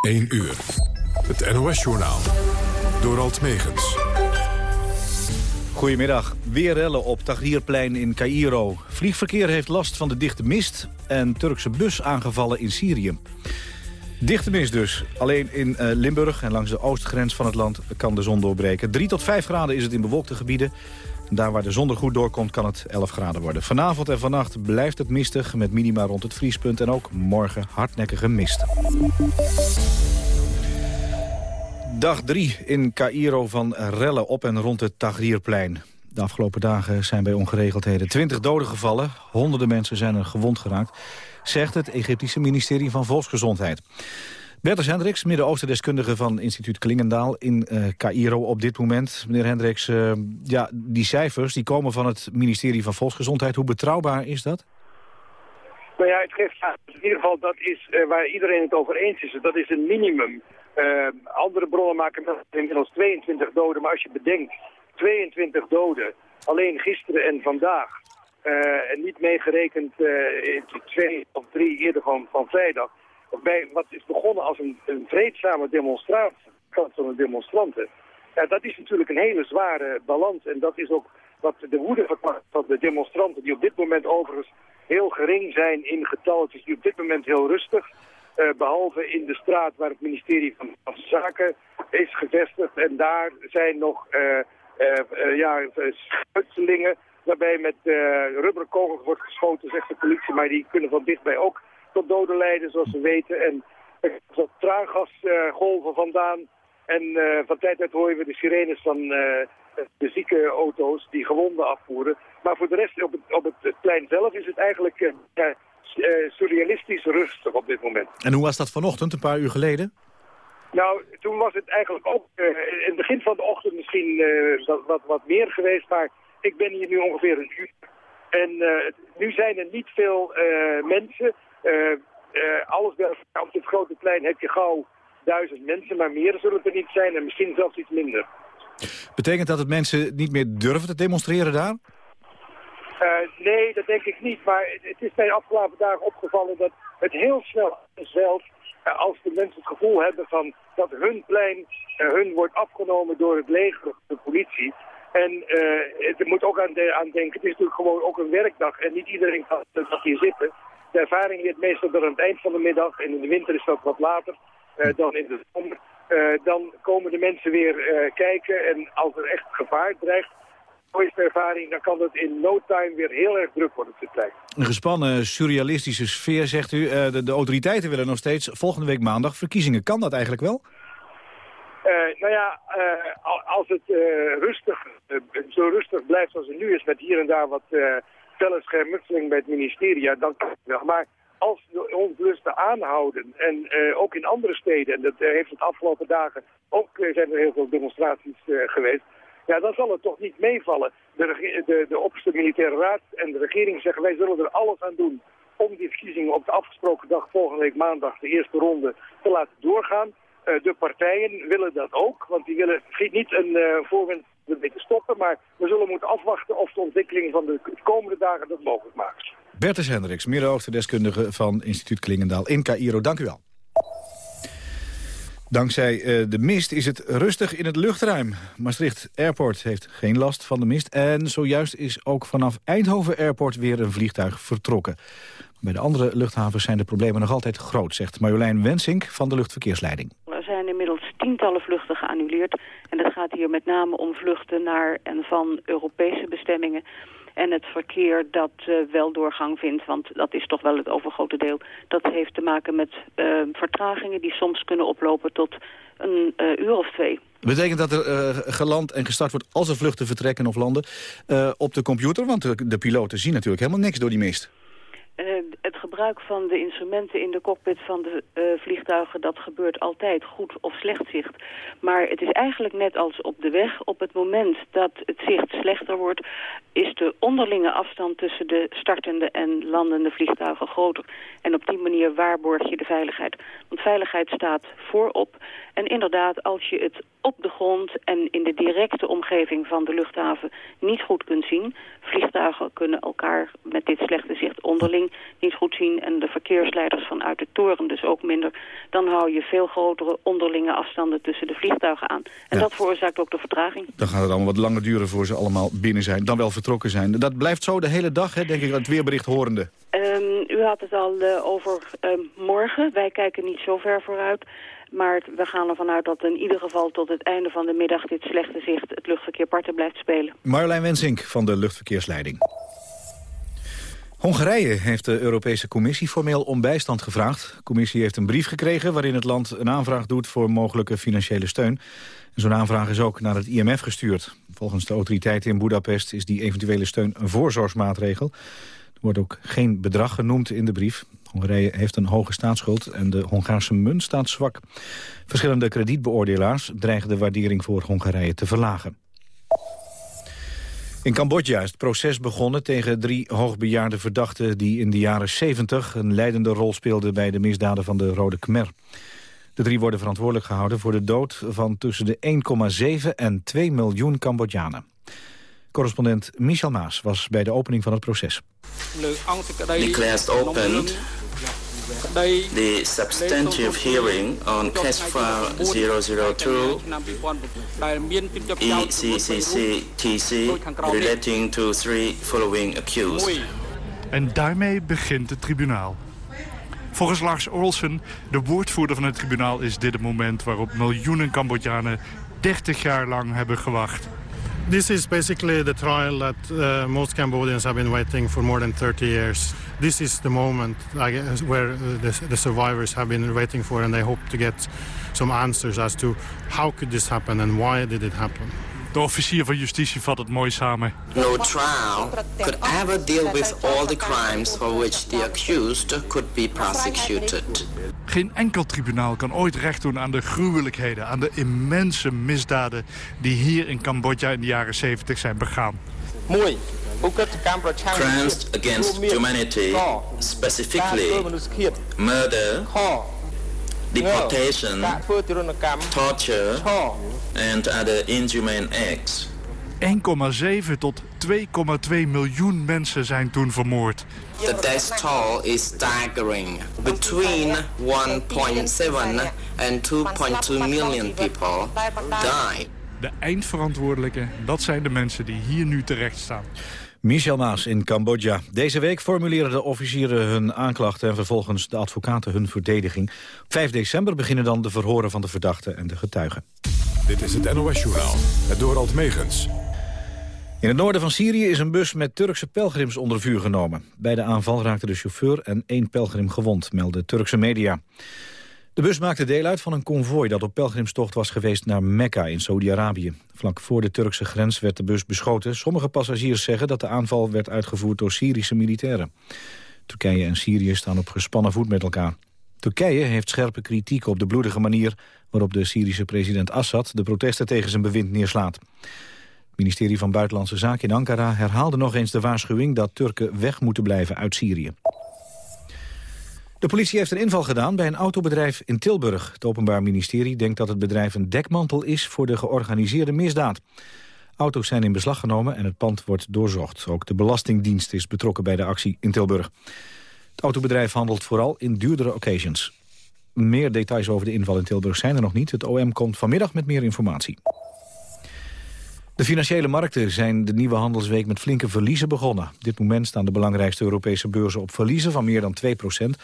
1 uur. Het NOS-journaal. Door Alt Megens. Goedemiddag. Weer rellen op Tahrirplein in Cairo. Vliegverkeer heeft last van de dichte mist... en Turkse bus aangevallen in Syrië. Dichte mist dus. Alleen in uh, Limburg en langs de oostgrens van het land kan de zon doorbreken. 3 tot 5 graden is het in bewolkte gebieden. Daar waar de zon er goed doorkomt kan het 11 graden worden. Vanavond en vannacht blijft het mistig met minima rond het vriespunt... en ook morgen hardnekkige mist. Dag 3 in Cairo van rellen op en rond het Tahrirplein. De afgelopen dagen zijn bij ongeregeldheden 20 doden gevallen. Honderden mensen zijn er gewond geraakt, zegt het Egyptische ministerie van Volksgezondheid. Bertus Hendricks, Midden-Oosten-deskundige van instituut Klingendaal in uh, Cairo op dit moment. Meneer Hendricks, uh, ja, die cijfers die komen van het ministerie van Volksgezondheid. Hoe betrouwbaar is dat? Nou ja, het geeft in ieder geval, dat is uh, waar iedereen het over eens is. Dat is een minimum. andere bronnen maken inmiddels 22 doden, maar als je bedenkt, 22 doden, alleen gisteren en vandaag. en niet meegerekend twee of drie eerder van, van vrijdag bij wat is begonnen als een, een vreedzame demonstratie van de demonstranten. Ja, dat is natuurlijk een hele zware balans en dat is ook wat de woede van de demonstranten, die op dit moment overigens heel gering zijn in getal. Het is die op dit moment heel rustig, uh, behalve in de straat waar het ministerie van Zaken is gevestigd. En daar zijn nog uh, uh, ja, schutselingen waarbij met rubberkogels wordt geschoten, zegt de politie. Maar die kunnen van dichtbij ook tot doden leiden, zoals we weten. En er traangasgolven vandaan. En uh, van tijd tot tijd horen we de sirenes van uh, de zieke auto's die gewonden afvoeren. Maar voor de rest, op het, op het plein zelf is het eigenlijk uh, surrealistisch rustig op dit moment. En hoe was dat vanochtend, een paar uur geleden? Nou, toen was het eigenlijk ook in het begin van de ochtend misschien wat, wat, wat meer geweest. Maar ik ben hier nu ongeveer een uur. En nu zijn er niet veel mensen. Uh, alles bij op dit grote plein heb je gauw duizend mensen, maar meer zullen het er niet zijn en misschien zelfs iets minder. Betekent dat dat mensen niet meer durven te demonstreren daar? Uh, nee, dat denk ik niet. Maar het, is mij de afgelopen dagen opgevallen dat het heel snel uh, als de mensen het gevoel hebben van dat hun plein uh, hun wordt afgenomen door het leger of de politie. En er moet ook aan, de, aan denken, het is natuurlijk gewoon ook een werkdag en niet iedereen kan hier zitten. De ervaring leert meestal door aan het eind van de middag. En in de winter is dat wat later uh, dan in de zomer. Uh, dan komen de mensen weer uh, kijken. En als er echt gevaar dreigt, mooiste ervaring, dan kan het in no time weer heel erg druk worden op de tijd. Een gespannen surrealistische sfeer, zegt u. De, de, autoriteiten willen nog steeds volgende week maandag verkiezingen. Kan dat eigenlijk wel? nou ja, als het rustig, zo rustig blijft als het nu is, met hier en daar wat felle schermutseling bij het ministerie, ja, dan kan. Maar als de onlusten aanhouden, en uh, ook in andere steden, en dat uh, heeft het afgelopen dagen ook uh, zijn er heel veel demonstraties geweest, ja, dan zal het toch niet meevallen. De, de, de opperste militaire raad en de regering zeggen wij zullen er alles aan doen om die verkiezingen op de afgesproken dag volgende week maandag, de eerste ronde, te laten doorgaan. de partijen willen dat ook, want die willen niet een voorwend een te stoppen. Maar we zullen moeten afwachten of de ontwikkeling van de komende dagen dat mogelijk maakt. Bertus Hendricks, Midden-Oosten-deskundige van instituut Klingendaal in Cairo. Dank u wel. Dankzij uh, de mist is het rustig in het luchtruim. Maastricht Airport heeft geen last van de mist. En zojuist is ook vanaf Eindhoven Airport weer een vliegtuig vertrokken. Bij de andere luchthavens zijn de problemen nog altijd groot, zegt Marjolein Wensink van de luchtverkeersleiding. Er zijn inmiddels tientallen vluchten geannuleerd. En het gaat hier met name om vluchten naar en van Europese bestemmingen. En het verkeer dat uh, wel doorgang vindt, want dat is toch wel het overgrote deel. Dat heeft te maken met uh, vertragingen die soms kunnen oplopen tot een uh, uur of twee. Betekent dat er geland en gestart wordt als er vluchten vertrekken of landen op de computer? Want de piloten zien natuurlijk helemaal niks door die mist. Uh, het gebruik van de instrumenten in de cockpit van de uh, vliegtuigen... dat gebeurt altijd goed of slecht zicht. Maar het is eigenlijk net als op de weg. Op het moment dat het zicht slechter wordt... is de onderlinge afstand tussen de startende en landende vliegtuigen groter. En op die manier waarborg je de veiligheid. Want veiligheid staat voorop. En inderdaad, als je het op de grond en in de directe omgeving van de luchthaven niet goed kunt zien... vliegtuigen kunnen elkaar met dit slechte zicht onderling niet goed zien en de verkeersleiders vanuit de toren dus ook minder, dan hou je veel grotere onderlinge afstanden tussen de vliegtuigen aan. En dat veroorzaakt ook de vertraging. Dan gaat het allemaal wat langer duren voor ze allemaal binnen zijn, dan wel vertrokken zijn. Dat blijft zo de hele dag, hè, denk ik, het weerbericht horende. Um, u had het al uh, over um, morgen. Wij kijken niet zo ver vooruit. Maar we gaan ervan uit dat in ieder geval tot het einde van de middag... dit slechte zicht het luchtverkeer parten blijft spelen. Marjolein Wensink van de luchtverkeersleiding. Hongarije heeft de Europese Commissie formeel om bijstand gevraagd. De commissie heeft een brief gekregen waarin het land een aanvraag doet voor mogelijke financiële steun. Zo'n aanvraag is ook naar het IMF gestuurd. Volgens de autoriteiten in Budapest is die eventuele steun een voorzorgsmaatregel. Er wordt ook geen bedrag genoemd in de brief. Hongarije heeft een hoge staatsschuld en de Hongaarse munt staat zwak. Verschillende kredietbeoordelaars dreigen de waardering voor Hongarije te verlagen. In Cambodja is het proces begonnen tegen drie hoogbejaarde verdachten... die in de jaren 70 een leidende rol speelden bij de misdaden van de Rode Khmer. De drie worden verantwoordelijk gehouden voor de dood van tussen de 1,7 en 2 miljoen Cambodjanen. Correspondent Michel Maas was bij de opening van het proces. Declared opened the substantive hearing on case file 002 ECCC-TC relating to three following accused. En daarmee begint het tribunaal. Volgens Lars Olsen, de woordvoerder van het tribunaal... is dit het moment waarop miljoenen Cambodjanen 30 jaar lang hebben gewacht. This is basically the trial that uh, most Cambodians have been waiting for more than 30 years. This is the moment guess, where uh, the, the, survivors have been waiting for and they hope to get some answers as to how could this happen and why did it happen. De officier van justitie vat het mooi samen. No trial could ever deal with all the crimes for which the accused could be prosecuted. Geen enkel tribunaal kan ooit recht doen aan de gruwelijkheden... aan de immense misdaden die hier in Cambodja in de jaren 70 zijn begaan. Mooi. Crimes against humanity, specifically murder, deportation, torture and other inhumane acts. 1,7 tot 2,2 miljoen mensen zijn toen vermoord. The death toll is staggering. Between 1.7 and 2.2 million people died. De eindverantwoordelijken, dat zijn de mensen die hier nu terecht staan. Michel Maas in Cambodja. Deze week formuleren de officieren hun aanklachten... en vervolgens de advocaten hun verdediging. Op 5 december beginnen dan de verhoren van de verdachten en de getuigen. Dit is het NOS-journaal, het Dorald Megens. In het noorden van Syrië is een bus met Turkse pelgrims onder vuur genomen. Bij de aanval raakte de chauffeur en één pelgrim gewond, melden Turkse media. De bus maakte deel uit van een konvooi dat op pelgrimstocht was geweest naar Mekka in Saudi-Arabië. Vlak voor de Turkse grens werd de bus beschoten. Sommige passagiers zeggen dat de aanval werd uitgevoerd door Syrische militairen. Turkije en Syrië staan op gespannen voet met elkaar. Turkije heeft scherpe kritiek op de bloedige manier waarop de Syrische president Assad de protesten tegen zijn bewind neerslaat. Het ministerie van Buitenlandse Zaken in Ankara herhaalde nog eens de waarschuwing dat Turken weg moeten blijven uit Syrië. De politie heeft een inval gedaan bij een autobedrijf in Tilburg. Het Openbaar Ministerie denkt dat het bedrijf een dekmantel is voor de georganiseerde misdaad. Auto's zijn in beslag genomen en het pand wordt doorzocht. Ook de Belastingdienst is betrokken bij de actie in Tilburg. Het autobedrijf handelt vooral in duurdere occasions. Meer details over de inval in Tilburg zijn er nog niet. Het OM komt vanmiddag met meer informatie. De financiële markten zijn de nieuwe handelsweek met flinke verliezen begonnen. Op dit moment staan de belangrijkste Europese beurzen op verliezen van meer dan 2%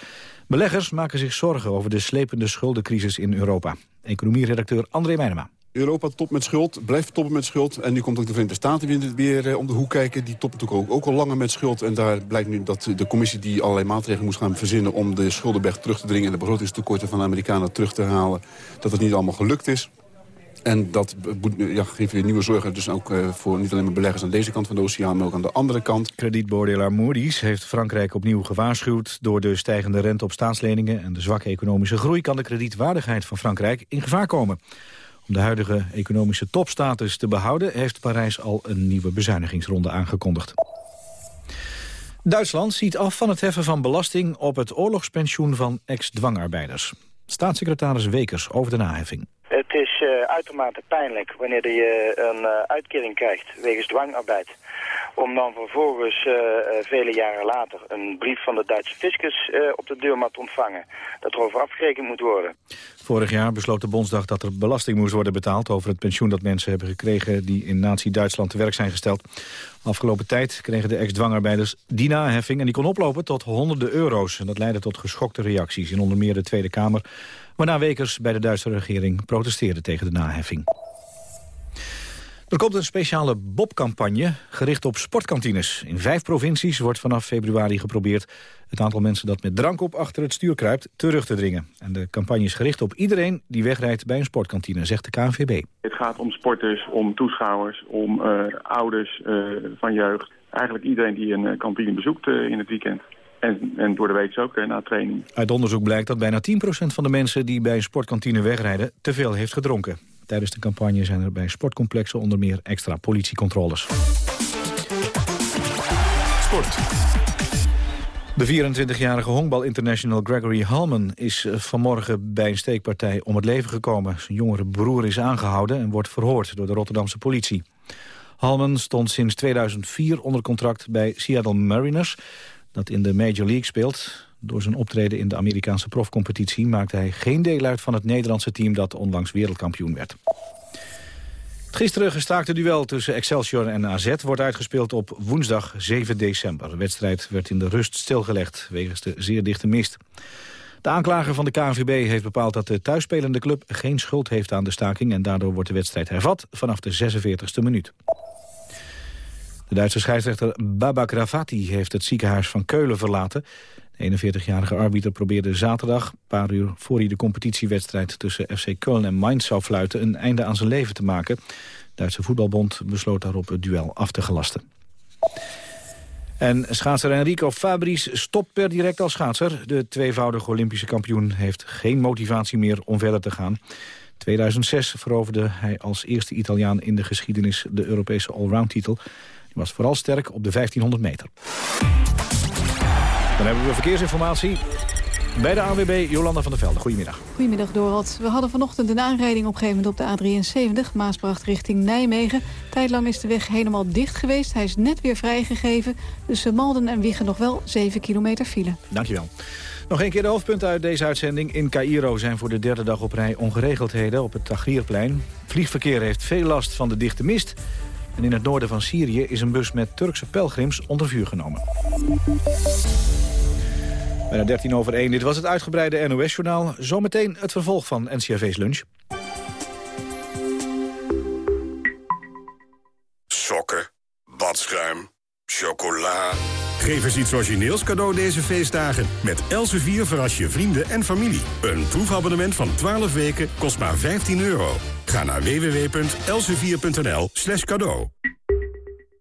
Beleggers maken zich zorgen over de slepende schuldencrisis in Europa. Economieredacteur André Meijnema. Europa topt met schuld, blijft toppen met schuld. En nu komt ook de Verenigde Staten weer, eh, om de hoek kijken. Die toppen natuurlijk ook, ook al langer met schuld. En daar blijkt nu dat de commissie die allerlei maatregelen moest gaan verzinnen... om de schuldenberg terug te dringen en de begrotingstekorten van de Amerikanen terug te halen... dat het niet allemaal gelukt is. En dat ja, geeft weer nieuwe zorgen. Dus ook uh, voor niet alleen maar beleggers aan deze kant van de oceaan... maar ook aan de andere kant. Kredietbeoordelaar Moody's heeft Frankrijk opnieuw gewaarschuwd. Door de stijgende rente op staatsleningen en de zwakke economische groei... kan de kredietwaardigheid van Frankrijk in gevaar komen. Om de huidige economische topstatus te behouden... heeft Parijs al een nieuwe bezuinigingsronde aangekondigd. Duitsland ziet af van het heffen van belasting op het oorlogspensioen van ex-dwangarbeiders. Staatssecretaris Wekers over de naheffing. Het is uh, uitermate pijnlijk wanneer je een uh, uitkering krijgt wegens dwangarbeid om dan vervolgens vele jaren later een brief van de Duitse fiscus op de deurmat te ontvangen. Dat er over afgerekend moet worden. Vorig jaar besloot de Bondsdag dat er belasting moest worden betaald... over het pensioen dat mensen hebben gekregen die in nazi-Duitsland te werk zijn gesteld. Afgelopen tijd kregen de ex-dwangarbeiders die naheffing... en die kon oplopen tot honderden euro's. En dat leidde tot geschokte reacties in onder meer de Tweede Kamer... waarna Wekers bij de Duitse regering protesteerde tegen de naheffing. Er komt een speciale Bob-campagne gericht op sportkantines. In vijf provincies wordt vanaf februari geprobeerd... het aantal mensen dat met drank op achter het stuur kruipt terug te dringen. En de campagne is gericht op iedereen die wegrijdt bij een sportkantine, zegt de KNVB. Het gaat om sporters, om toeschouwers, om uh, ouders uh, van jeugd. Eigenlijk iedereen die een kantine bezoekt in het weekend. En, en, door de week ook, na training. Uit onderzoek blijkt dat bijna 10% van de mensen die bij een sportkantine wegrijden... te veel heeft gedronken. Tijdens de campagne zijn er bij sportcomplexen onder meer extra politiecontroles. Sport. De 24-jarige honkbal-international Gregory Halman is eh, vanmorgen bij een steekpartij om het leven gekomen. Zijn jongere broer is aangehouden en wordt verhoord door de Rotterdamse politie. Halman stond sinds 2004 onder contract bij Seattle Mariners, dat in de Major League speelt. Door zijn optreden in de Amerikaanse profcompetitie maakte hij geen deel uit van het Nederlandse team dat onlangs wereldkampioen werd. Het gisteren gestaakte duel tussen Excelsior en AZ wordt uitgespeeld op woensdag 7 december. De wedstrijd werd in de rust stilgelegd wegens de zeer dichte mist. De aanklager van de KNVB heeft bepaald dat de thuisspelende club geen schuld heeft aan de staking... en daardoor wordt de wedstrijd hervat vanaf de 46e minuut. De Duitse scheidsrechter Babak Rafati heeft het ziekenhuis van Keulen verlaten. De 41-jarige arbiter probeerde zaterdag, een paar uur voor hij de competitiewedstrijd tussen FC Köln en Mainz zou fluiten, een einde aan zijn leven te maken. De Duitse voetbalbond besloot daarop het duel af te gelasten. En schaatser Enrico Fabris stopt per direct als schaatser. De tweevoudige Olympische kampioen heeft geen motivatie meer om verder te gaan. 2006 veroverde hij als eerste Italiaan in de geschiedenis de Europese allround-titel. Was vooral sterk op de 1500 meter. Dan hebben we verkeersinformatie. Bij de ANWB Jolanda van der Velde. Goedemiddag. Goedemiddag Dorald. We hadden vanochtend een aanrijding opgegeven op de A73, Maasbracht richting Nijmegen. Tijdlang is de weg helemaal dicht geweest. Hij is net weer vrijgegeven. Dus Malden en Wiegen nog wel 7 kilometer file. Dankjewel. Nog een keer de hoofdpunten uit deze uitzending. In Cairo zijn voor de derde dag op rij ongeregeldheden op het Tagrierplein. Vliegverkeer heeft veel last van de dichte mist. En in het noorden van Syrië is een bus met Turkse pelgrims onder vuur genomen. Bijna 13 over 1. Dit was het uitgebreide NOS-journaal. Zometeen het vervolg van NCRV's lunch. Sokken, badschuim, chocola. Geef eens iets origineels cadeau deze feestdagen. Met Elsevier verras je vrienden en familie. Een proefabonnement van 12 weken kost maar 15 euro. Ga naar www.elsevier.nl slash cadeau.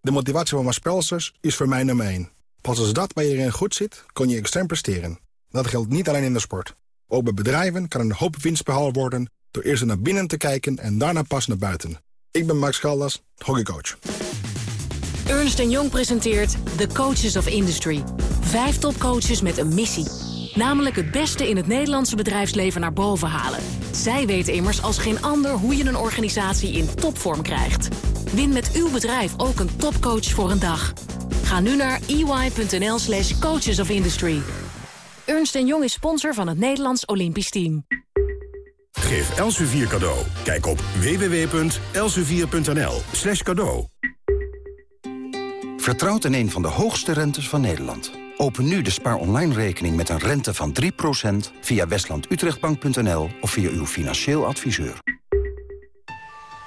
De motivatie van mijn is voor mij nummer 1. Pas als dat bij iedereen goed zit, kun je extern presteren. Dat geldt niet alleen in de sport. Ook bij bedrijven kan een hoop winst behaald worden... door eerst naar binnen te kijken en daarna pas naar buiten. Ik ben Max Caldas, hockeycoach. Ernst Jong presenteert The Coaches of Industry. Vijf topcoaches met een missie. Namelijk het beste in het Nederlandse bedrijfsleven naar boven halen. Zij weten immers als geen ander hoe je een organisatie in topvorm krijgt. Win met uw bedrijf ook een topcoach voor een dag. Ga nu naar ey.nl slash coaches of industry. Ernst Jong is sponsor van het Nederlands Olympisch Team. Geef Elsevier cadeau. Kijk op www.elsevier.nl slash cadeau. Vertrouwt in een van de hoogste rentes van Nederland. Open nu de spaar online rekening met een rente van 3% via westlandutrechtbank.nl of via uw financieel adviseur.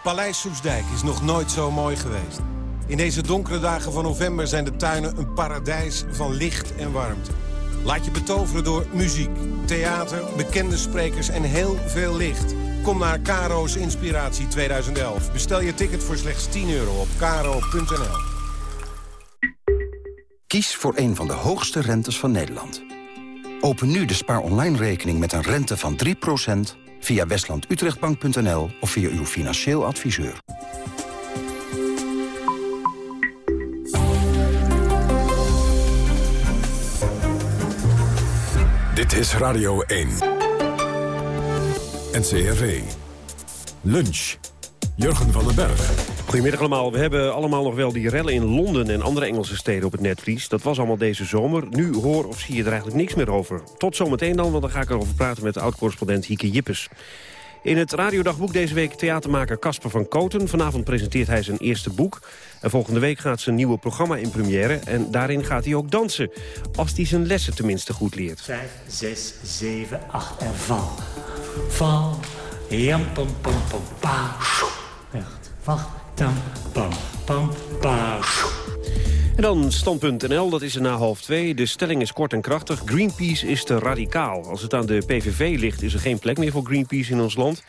Paleis Soesdijk is nog nooit zo mooi geweest. In deze donkere dagen van november zijn de tuinen een paradijs van licht en warmte. Laat je betoveren door muziek, theater, bekende sprekers en heel veel licht. Kom naar Caro's Inspiratie 2011. Bestel je ticket voor slechts 10 euro op caro.nl. Kies voor een van de hoogste rentes van Nederland. Open nu de spaar online rekening met een rente van 3% via westlandutrechtbank.nl of via uw financieel adviseur. Dit is Radio 1. NCRV. Lunch. Jurgen van den Berg. Goedemiddag allemaal. We hebben allemaal nog wel die rellen in Londen en andere Engelse steden op het netvlies. Dat was allemaal deze zomer. Nu hoor of zie je er eigenlijk niks meer over. Tot zometeen dan, want dan ga ik erover praten met de oud-correspondent Hieke Jippes. In het radiodagboek deze week theatermaker Casper van Koten. Vanavond presenteert hij zijn eerste boek. En volgende week gaat zijn nieuwe programma in première. En daarin gaat hij ook dansen. Als hij zijn lessen tenminste goed leert. Vijf, zes, zeven, acht en val. Val. Jam, pam, pam, pam, pa. Wacht, wacht. Tam, pam, pam, pa. En dan stand.nl, dat is er na half twee. De stelling is kort en krachtig. Greenpeace is te radicaal. Als het aan de PVV ligt, is er geen plek meer voor Greenpeace in ons land.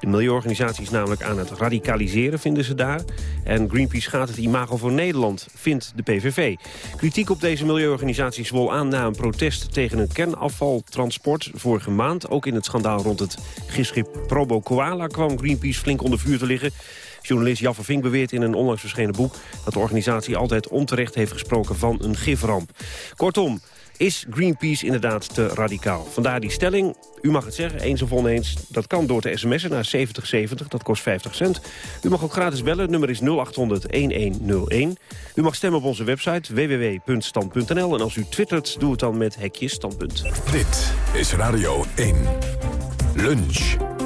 De milieuorganisatie is namelijk aan het radicaliseren, vinden ze daar. En Greenpeace gaat het imago voor Nederland, vindt de PVV. Kritiek op deze milieuorganisatie zwol aan na een protest tegen een kernafvaltransport vorige maand. Ook in het schandaal rond het gischip Probo Koala kwam Greenpeace flink onder vuur te liggen. Journalist Jaffe Vink beweert in een onlangs verschenen boek... dat de organisatie altijd onterecht heeft gesproken van een giframp. Kortom, is Greenpeace inderdaad te radicaal? Vandaar die stelling. U mag het zeggen, eens of oneens. Dat kan door te sms'en naar 7070, dat kost 50 cent. U mag ook gratis bellen, nummer is 0800-1101. U mag stemmen op onze website www.stand.nl. En als u twittert, doe het dan met hekje standpunt. Dit is Radio 1. Lunch.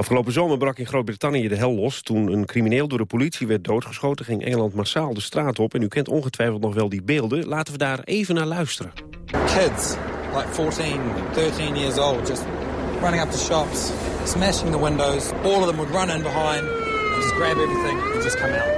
Afgelopen zomer brak in Groot-Brittannië de hel los. Toen een crimineel door de politie werd doodgeschoten... ging Engeland massaal de straat op. En u kent ongetwijfeld nog wel die beelden. Laten we daar even naar luisteren. Kids, like 14, 13 years old, just running up to shops, smashing the windows. All of them would run in behind and just grab everything and just come out.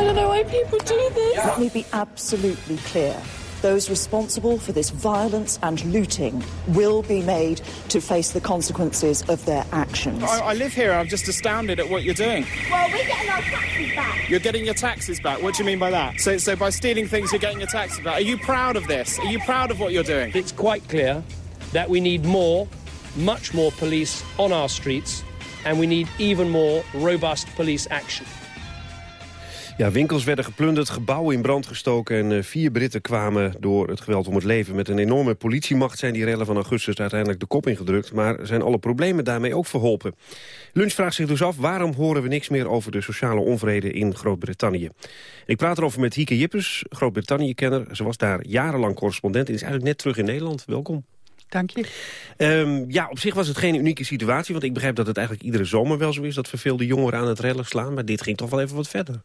I don't know why people do this. Let me be absolutely clear. Those responsible for this violence and looting will be made to face the consequences of their actions. I, I live here. I'm just astounded at what you're doing. Well, we're getting our taxes back. You're getting your taxes back. What do you mean by that? So, so by stealing things, you're getting your taxes back. Are you proud of this? Are you proud of what you're doing? It's quite clear that we need more, much more police on our streets, and we need even more robust police action. Ja, winkels werden geplunderd, gebouwen in brand gestoken... en uh, vier Britten kwamen door het geweld om het leven. Met een enorme politiemacht zijn die rellen van augustus uiteindelijk de kop ingedrukt. Maar zijn alle problemen daarmee ook verholpen? Lunch vraagt zich dus af, waarom horen we niks meer over de sociale onvrede in Groot-Brittannië? Ik praat erover met Hieke Jippers, Groot-Brittannië-kenner. Ze was daar jarenlang correspondent en is eigenlijk net terug in Nederland. Welkom. Dank je. Um, ja, op zich was het geen unieke situatie. Want ik begrijp dat het eigenlijk iedere zomer wel zo is... dat verveelde jongeren aan het rellen slaan. Maar dit ging toch wel even wat verder.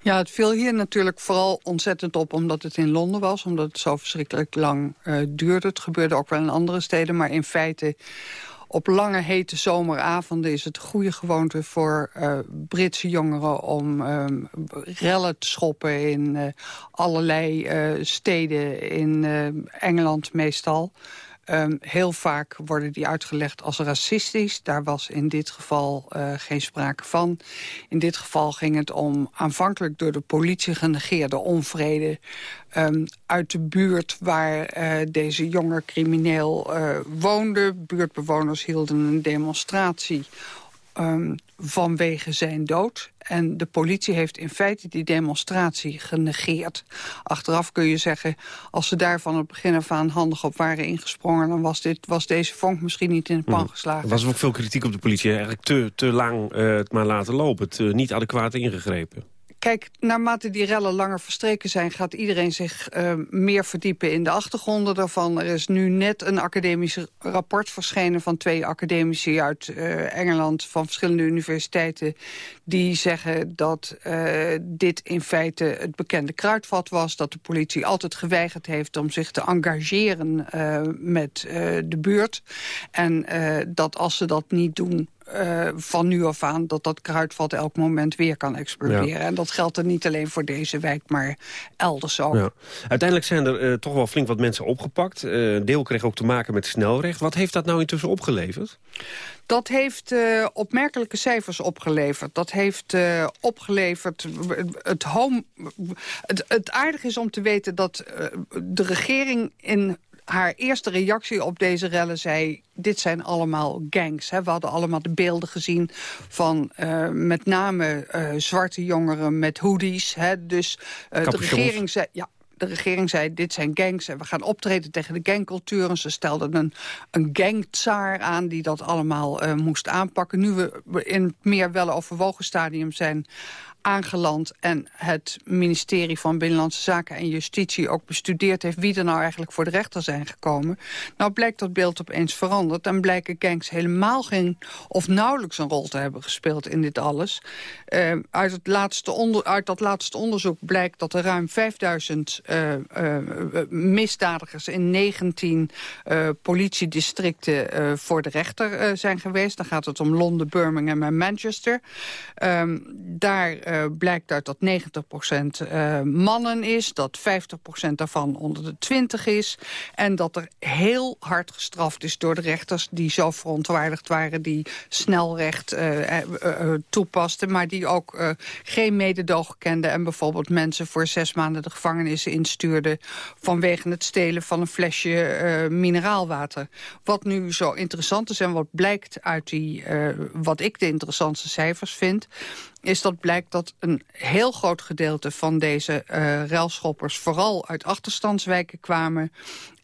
Ja, het viel hier natuurlijk vooral ontzettend op... omdat het in Londen was. Omdat het zo verschrikkelijk lang uh, duurde. Het gebeurde ook wel in andere steden. Maar in feite op lange hete zomeravonden is het een goede gewoonte voor uh, Britse jongeren om um, rellen te schoppen in uh, allerlei uh, steden in Engeland meestal. Um, heel vaak worden die uitgelegd als racistisch. Daar was in dit geval uh, geen sprake van. In dit geval ging het om aanvankelijk door de politie genegeerde onvrede... Um, uit de buurt waar uh, deze jonge crimineel uh, woonde. Buurtbewoners hielden een demonstratie um, vanwege zijn dood. En de politie heeft in feite die demonstratie genegeerd. Achteraf kun je zeggen, als ze daar van het begin af aan handig op waren ingesprongen... dan was, dit, was deze vonk misschien niet in de pan mhm. geslagen. Er was ook veel kritiek op de politie. Eigenlijk te, te lang uh, het maar laten lopen. Het niet adequaat ingegrepen. Kijk, naarmate die rellen langer verstreken zijn... gaat iedereen zich uh, meer verdiepen in de achtergronden daarvan. Er is nu net een academisch rapport verschenen... van twee academici uit uh, Engeland van verschillende universiteiten... die zeggen dat uh, dit in feite het bekende kruidvat was... dat de politie altijd geweigerd heeft om zich te engageren met de buurt. En dat als ze dat niet doen uh, van nu af aan dat dat kruidvat elk moment weer kan exploderen. En dat geldt er niet alleen voor deze wijk, maar elders ook. Ja. Uiteindelijk zijn er uh, toch wel flink wat mensen opgepakt. Uh, deel kreeg ook te maken met snelrecht. Wat heeft dat nou intussen opgeleverd? Dat heeft uh, opmerkelijke cijfers opgeleverd. Dat heeft uh, opgeleverd... Het, home, het, het aardige is om te weten dat uh, de regering in haar eerste reactie op deze rellen zei... dit zijn allemaal gangs. Hè. We hadden allemaal de beelden gezien van uh, met name uh, zwarte jongeren met hoodies. Hè. Dus uh, de regering zei... Ja, de regering zei, dit zijn gangs en we gaan optreden tegen de gangcultuur. En ze stelden een, een gangtsaar aan die dat allemaal moest aanpakken. Nu we in het meer wel overwogen stadium zijn aangeland en het ministerie van Binnenlandse Zaken en Justitie ook bestudeerd heeft wie er nou eigenlijk voor de rechter zijn gekomen. Nou blijkt dat beeld opeens veranderd en blijken gangs helemaal geen of nauwelijks een rol te hebben gespeeld in dit alles. Uh, uit, het laatste onder, uit dat laatste onderzoek blijkt dat er ruim 5000 uh, uh, misdadigers in 19 politiedistricten voor de rechter zijn geweest. Dan gaat het om Londen, Birmingham en Manchester. Ehm, daar uh, blijkt uit dat 90% uh, eh, mannen is, dat 50% daarvan onder de 20 is... en dat er heel hard gestraft is door de rechters die zo verontwaardigd waren... die snelrecht uh, toepasten, maar die ook geen mededogen kenden... en bijvoorbeeld mensen voor zes maanden de gevangenis instuurden... vanwege het stelen van een flesje mineraalwater. Wat nu zo interessant is en wat blijkt uit die... wat ik de interessantste cijfers vind is dat blijkt dat een heel groot gedeelte van deze uh, ruilschoppers... vooral uit achterstandswijken kwamen.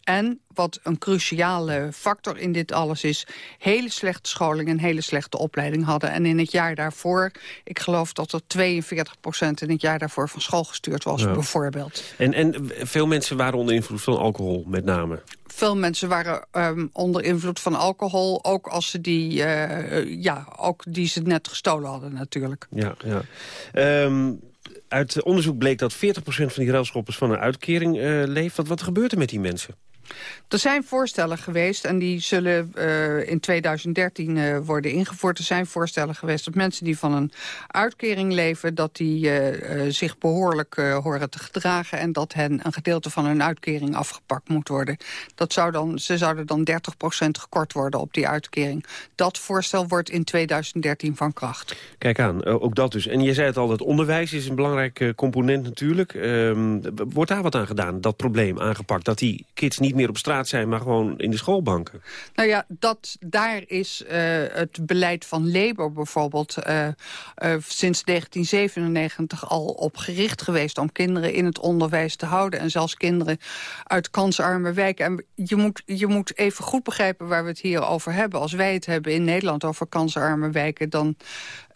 En wat een cruciale factor in dit alles is... hele slechte scholing en hele slechte opleiding hadden. En in het jaar daarvoor, ik geloof dat er 42% in het jaar daarvoor van school gestuurd was, bijvoorbeeld. En, en veel mensen waren onder invloed van alcohol, met name? Veel mensen waren um, onder invloed van alcohol, ook als ze die, uh, ja, ook die ze net gestolen hadden natuurlijk. Ja, ja. Um, uit onderzoek bleek dat 40% van die ruilschoppers van een uitkering uh, leeft. Wat, wat gebeurt er met die mensen? Er zijn voorstellen geweest en die zullen uh, in 2013 uh, worden ingevoerd. Er zijn voorstellen geweest dat mensen die van een uitkering leven... dat die uh, zich behoorlijk horen te gedragen... en dat hen een gedeelte van hun uitkering afgepakt moet worden. Dat zou dan, ze zouden dan 30% gekort worden op die uitkering. Dat voorstel wordt in 2013 van kracht. Kijk aan, ook dat dus. En je zei het al, het onderwijs is een belangrijk component natuurlijk. Ehm, wordt daar wat aan gedaan, dat probleem aangepakt? Dat die kids niet meer op straat zijn, maar gewoon in de schoolbanken. Nou ja, dat, daar is uh, het beleid van Labour bijvoorbeeld... Uh, uh, sinds 1997 al op gericht geweest... om kinderen in het onderwijs te houden. En zelfs kinderen uit kansarme wijken. En je moet, je moet even goed begrijpen waar we het hier over hebben. Als wij het hebben in Nederland over kansarme wijken... dan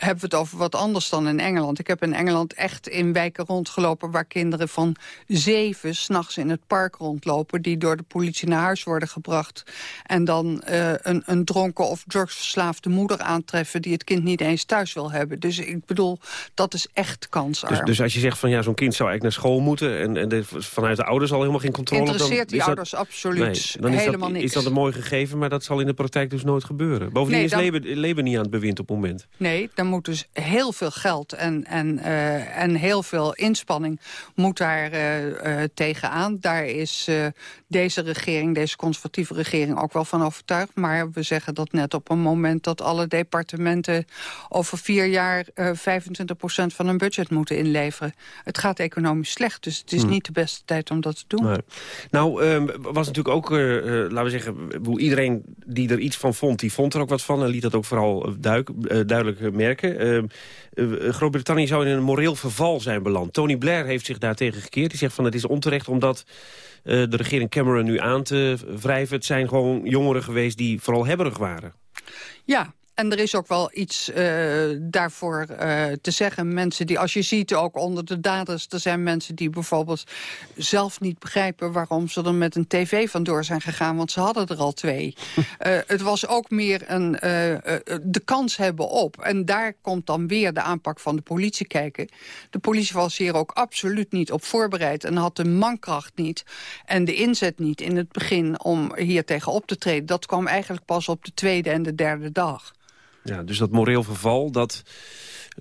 hebben we het over wat anders dan in Engeland. Ik heb in Engeland echt in wijken rondgelopen... waar kinderen van zeven s'nachts in het park rondlopen... die door de politie naar huis worden gebracht... en dan uh, een, een dronken of drugsverslaafde moeder aantreffen... die het kind niet eens thuis wil hebben. Dus ik bedoel, dat is echt kansarm. Dus, dus als je zegt van ja, zo'n kind zou eigenlijk naar school moeten... en, en de, vanuit de ouders al helemaal geen controle... Interesseert die ouders absoluut nee, dan helemaal niks. Is dat een mooi gegeven, maar dat zal in de praktijk dus nooit gebeuren. Bovendien nee, dan... is Labour, niet aan het bewind op het moment. Nee, dan moet dus heel veel geld en, en, uh, en heel veel inspanning moet daar uh, tegenaan. Daar is deze regering, deze conservatieve regering ook wel van overtuigd. Maar we zeggen dat net op een moment dat alle departementen over vier jaar 25% van hun budget moeten inleveren. Het gaat economisch slecht, dus het is hmm. niet de beste tijd om dat te doen. Nee. Nou, um, was natuurlijk ook, laten we zeggen, hoe iedereen die er iets van vond, die vond er ook wat van en liet dat ook vooral duik, duidelijk merken. Ehm, eh, Groot-Brittannië zou in een moreel verval zijn beland. Tony Blair heeft zich daartegen gekeerd. Die zegt van het is onterecht omdat uh, de regering Cameron nu aan te wrijven. Het zijn gewoon jongeren geweest die vooral hebberig waren. Ja, en er is ook wel iets uh, daarvoor uh, te zeggen. Mensen die, als je ziet ook onder de daders... er zijn mensen die bijvoorbeeld zelf niet begrijpen... waarom ze er met een tv vandoor zijn gegaan. Want ze hadden er al twee. uh, het was ook meer een, de kans hebben op. En daar komt dan weer de aanpak van de politie kijken. De politie was hier ook absoluut niet op voorbereid... en had de mankracht niet en de inzet niet in het begin... om hier tegen op te treden. Dat kwam eigenlijk pas op de tweede en de derde dag. Ja, dus dat moreel verval, dat,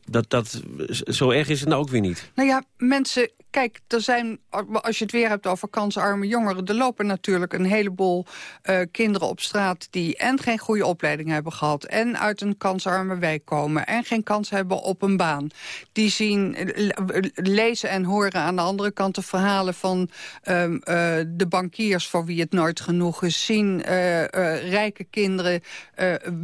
dat, dat, zo erg is het nou ook weer niet. Nou ja, mensen Kijk, er zijn, als je het weer hebt over kansarme jongeren... er lopen natuurlijk een heleboel uh, kinderen op straat... die en geen goede opleiding hebben gehad... en uit een kansarme wijk komen... en geen kans hebben op een baan. Die zien, lezen en horen aan de andere kant de verhalen van um, uh, de bankiers... voor wie het nooit genoeg is. Zien uh, rijke kinderen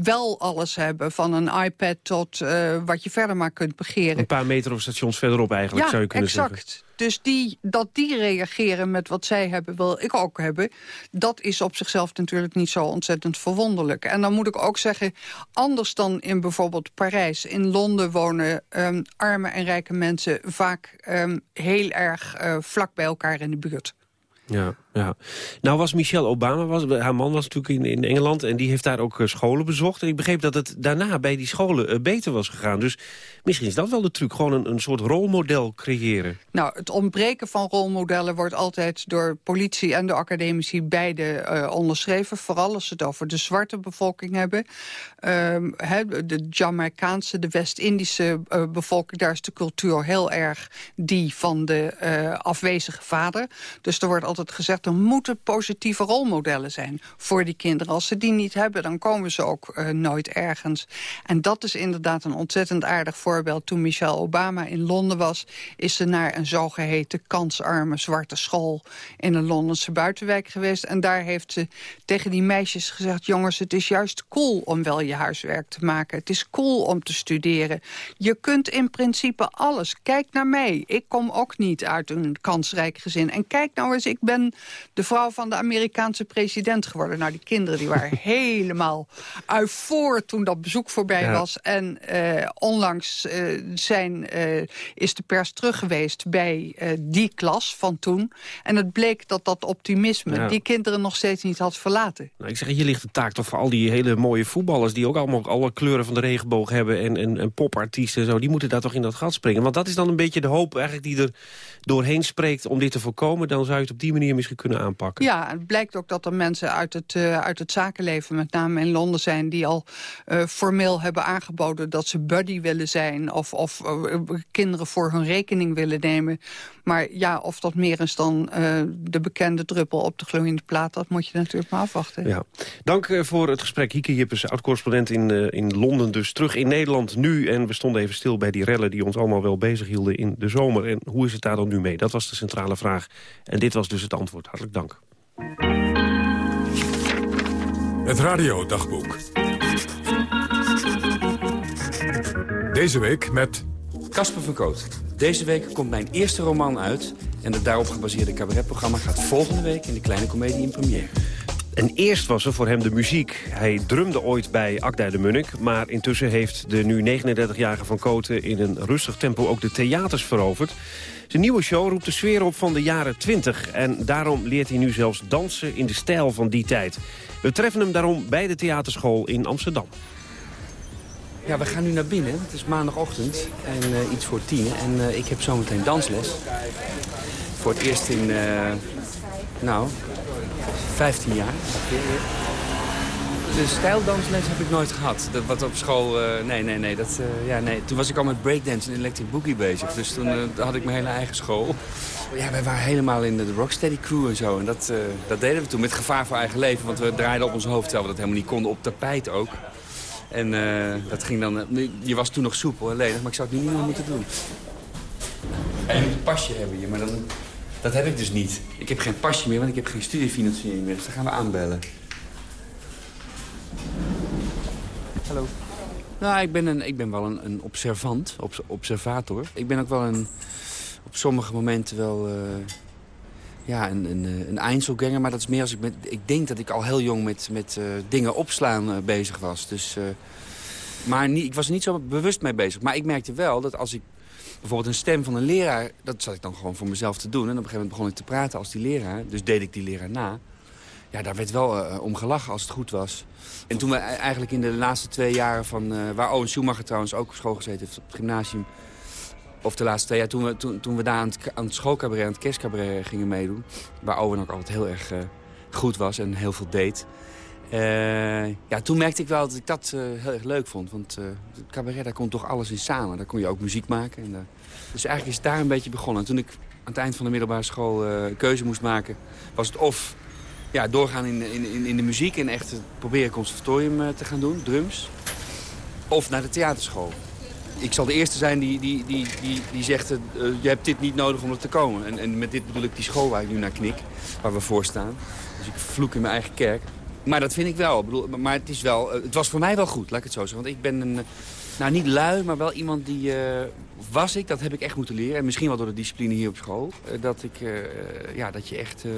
wel alles hebben... van een iPad tot wat je verder maar kunt begeren. Een paar meter of stations verderop eigenlijk, ja, zou je kunnen exact. zeggen. Dus die, dat die reageren met wat zij hebben, wil ik ook hebben... dat is op zichzelf natuurlijk niet zo ontzettend verwonderlijk. En dan moet ik ook zeggen, anders dan in bijvoorbeeld Parijs... in Londen wonen um, arme en rijke mensen vaak um, heel erg uh, vlak bij elkaar in de buurt. Ja, Nou was Michelle Obama, was, haar man was natuurlijk in, in Engeland... en die heeft daar ook uh, scholen bezocht. En ik begreep dat het daarna bij die scholen uh, beter was gegaan. Dus misschien is dat wel de truc, gewoon een, een soort rolmodel creëren. Nou, het ontbreken van rolmodellen wordt altijd door politie en de academici beide uh, onderschreven. Vooral als ze het over de zwarte bevolking hebben. He, de Jamaicaanse, de West-Indische bevolking, daar is de cultuur heel erg die van de afwezige vader. Dus er wordt altijd gezegd, er moeten positieve rolmodellen zijn voor die kinderen. Als ze die niet hebben, dan komen ze ook uh, nooit ergens. En dat is inderdaad een ontzettend aardig voorbeeld. Toen Michelle Obama in Londen was, is ze naar een zogeheten kansarme zwarte school in een Londense buitenwijk geweest. En daar heeft ze tegen die meisjes gezegd, jongens, het is juist cool om wel je huiswerk te maken. Het is cool om te studeren. Je kunt in principe alles. Kijk naar mij. Ik kom ook niet uit een kansrijk gezin. En kijk nou eens, ik ben de vrouw van de Amerikaanse president geworden. Nou, die kinderen die waren helemaal voor toen dat bezoek voorbij ja. was. En uh, onlangs uh, zijn, uh, is de pers terug geweest bij die klas van toen. En het bleek dat dat optimisme ja. die kinderen nog steeds niet had verlaten. Nou, ik zeg, hier ligt de taak toch voor al die hele mooie voetballers... die ook allemaal alle kleuren van de regenboog hebben en, en, en popartiesten en zo. Die moeten daar toch in dat gat springen. Want dat is dan een beetje de hoop eigenlijk die er doorheen spreekt om dit te voorkomen. Dan zou je het op die manier misschien kunnen aanpakken. Ja, het blijkt ook dat er mensen uit het, uh, uit het zakenleven, met name in Londen zijn... die al uh, formeel hebben aangeboden dat ze buddy willen zijn... of, of uh, kinderen voor hun rekening willen nemen. Maar ja, of dat meer is dan de bekende druppel op de gloeiende plaat... dat moet je natuurlijk maar afwachten. Ja. Dank voor het gesprek. Hieke Jippes, oud-correspondent in, in Londen, dus terug in Nederland nu. En we stonden even stil bij die rellen die ons allemaal wel bezig hielden in de zomer. En hoe is het daar dan nu mee? Dat was de centrale vraag. En dit was dus het antwoord. Hartelijk dank. Het radiodagboek. Deze week met... Casper van Koot. Deze week komt mijn eerste roman uit... en het daarop gebaseerde cabaretprogramma gaat volgende week... in de Kleine Comedie in première. En eerst was er voor hem de muziek. Hij drumde ooit bij Akda de Munnik... maar intussen heeft de nu 39-jarige Van Koten in een rustig tempo ook de theaters veroverd. Zijn nieuwe show roept de sfeer op van de jaren 20. En daarom leert hij nu zelfs dansen in de stijl van die tijd. We treffen hem daarom bij de theaterschool in Amsterdam. Ja, we gaan nu naar binnen. Het is maandagochtend en uh, iets voor tien. En uh, ik heb zometeen dansles. Voor het eerst in, uh, nou, 15 jaar. De stijldansles heb ik nooit gehad. Dat wat op school, uh, nee, nee, nee, dat, uh, ja, nee. Toen was ik al met breakdance en electric boogie bezig. Dus toen uh, had ik mijn hele eigen school. Ja, wij waren helemaal in de Rocksteady crew en zo. En dat, dat deden we toen met gevaar voor eigen leven. Want we draaiden op ons hoofd, terwijl we dat helemaal niet konden, op tapijt ook. En dat ging dan... je was toen nog soepel en ledig, maar ik zou het nu niet meer moeten doen. En je moet een pasje hebben hier, maar dan... Dat heb ik dus niet. Ik heb geen pasje meer, want ik heb geen studiefinanciering meer. Dus dan gaan we aanbellen. Hallo. Nou, ik ben, een, ik ben wel een, een observant, obs observator. Ik ben ook wel een, op sommige momenten wel uh, ja, een, een, een Einzelganger. Maar dat is meer als ik met... Ik denk dat ik al heel jong met, met uh, dingen opslaan bezig was. Dus, maar niet, ik was er niet zo bewust mee bezig. Maar ik merkte wel dat als ik bijvoorbeeld een stem van een leraar... dat zat ik dan gewoon voor mezelf te doen. En op een gegeven moment begon ik te praten als die leraar. Dus deed ik die leraar na. Ja, daar werd wel uh, om gelachen als het goed was. En toen we eigenlijk in de laatste twee jaren van... Uh, waar Owen Schumacher trouwens ook op school gezeten heeft op het gymnasium... of de laatste twee jaar, toen we, toen, toen we daar aan het, aan aan het kerstcabaret gingen meedoen... waar Owen ook altijd heel erg uh, goed was en heel veel deed... ja, toen merkte ik wel dat ik dat heel erg leuk vond. Want het cabaret, daar komt toch alles in samen. Daar kon je ook muziek maken. En, dus eigenlijk is het daar een beetje begonnen. En toen ik aan het eind van de middelbare school keuze moest maken... was het of ja, doorgaan in, in, in de muziek en echt proberen conservatorium te gaan doen, drums. Of naar de theaterschool. Ik zal de eerste zijn die, die, die, die, die zegt, uh, je hebt dit niet nodig om er te komen. En, en met dit bedoel ik die school waar ik nu naar knik, waar we voor staan. Dus ik vloek in mijn eigen kerk. Maar dat vind ik wel. Bedoel, maar het, is wel, het was voor mij wel goed, laat ik het zo zeggen. Want ik ben een, Nou, niet lui, maar wel iemand die... eh, was ik, dat heb ik echt moeten leren. En misschien wel door de discipline hier op school. eh, dat, ik, eh, ja, dat je echt eh,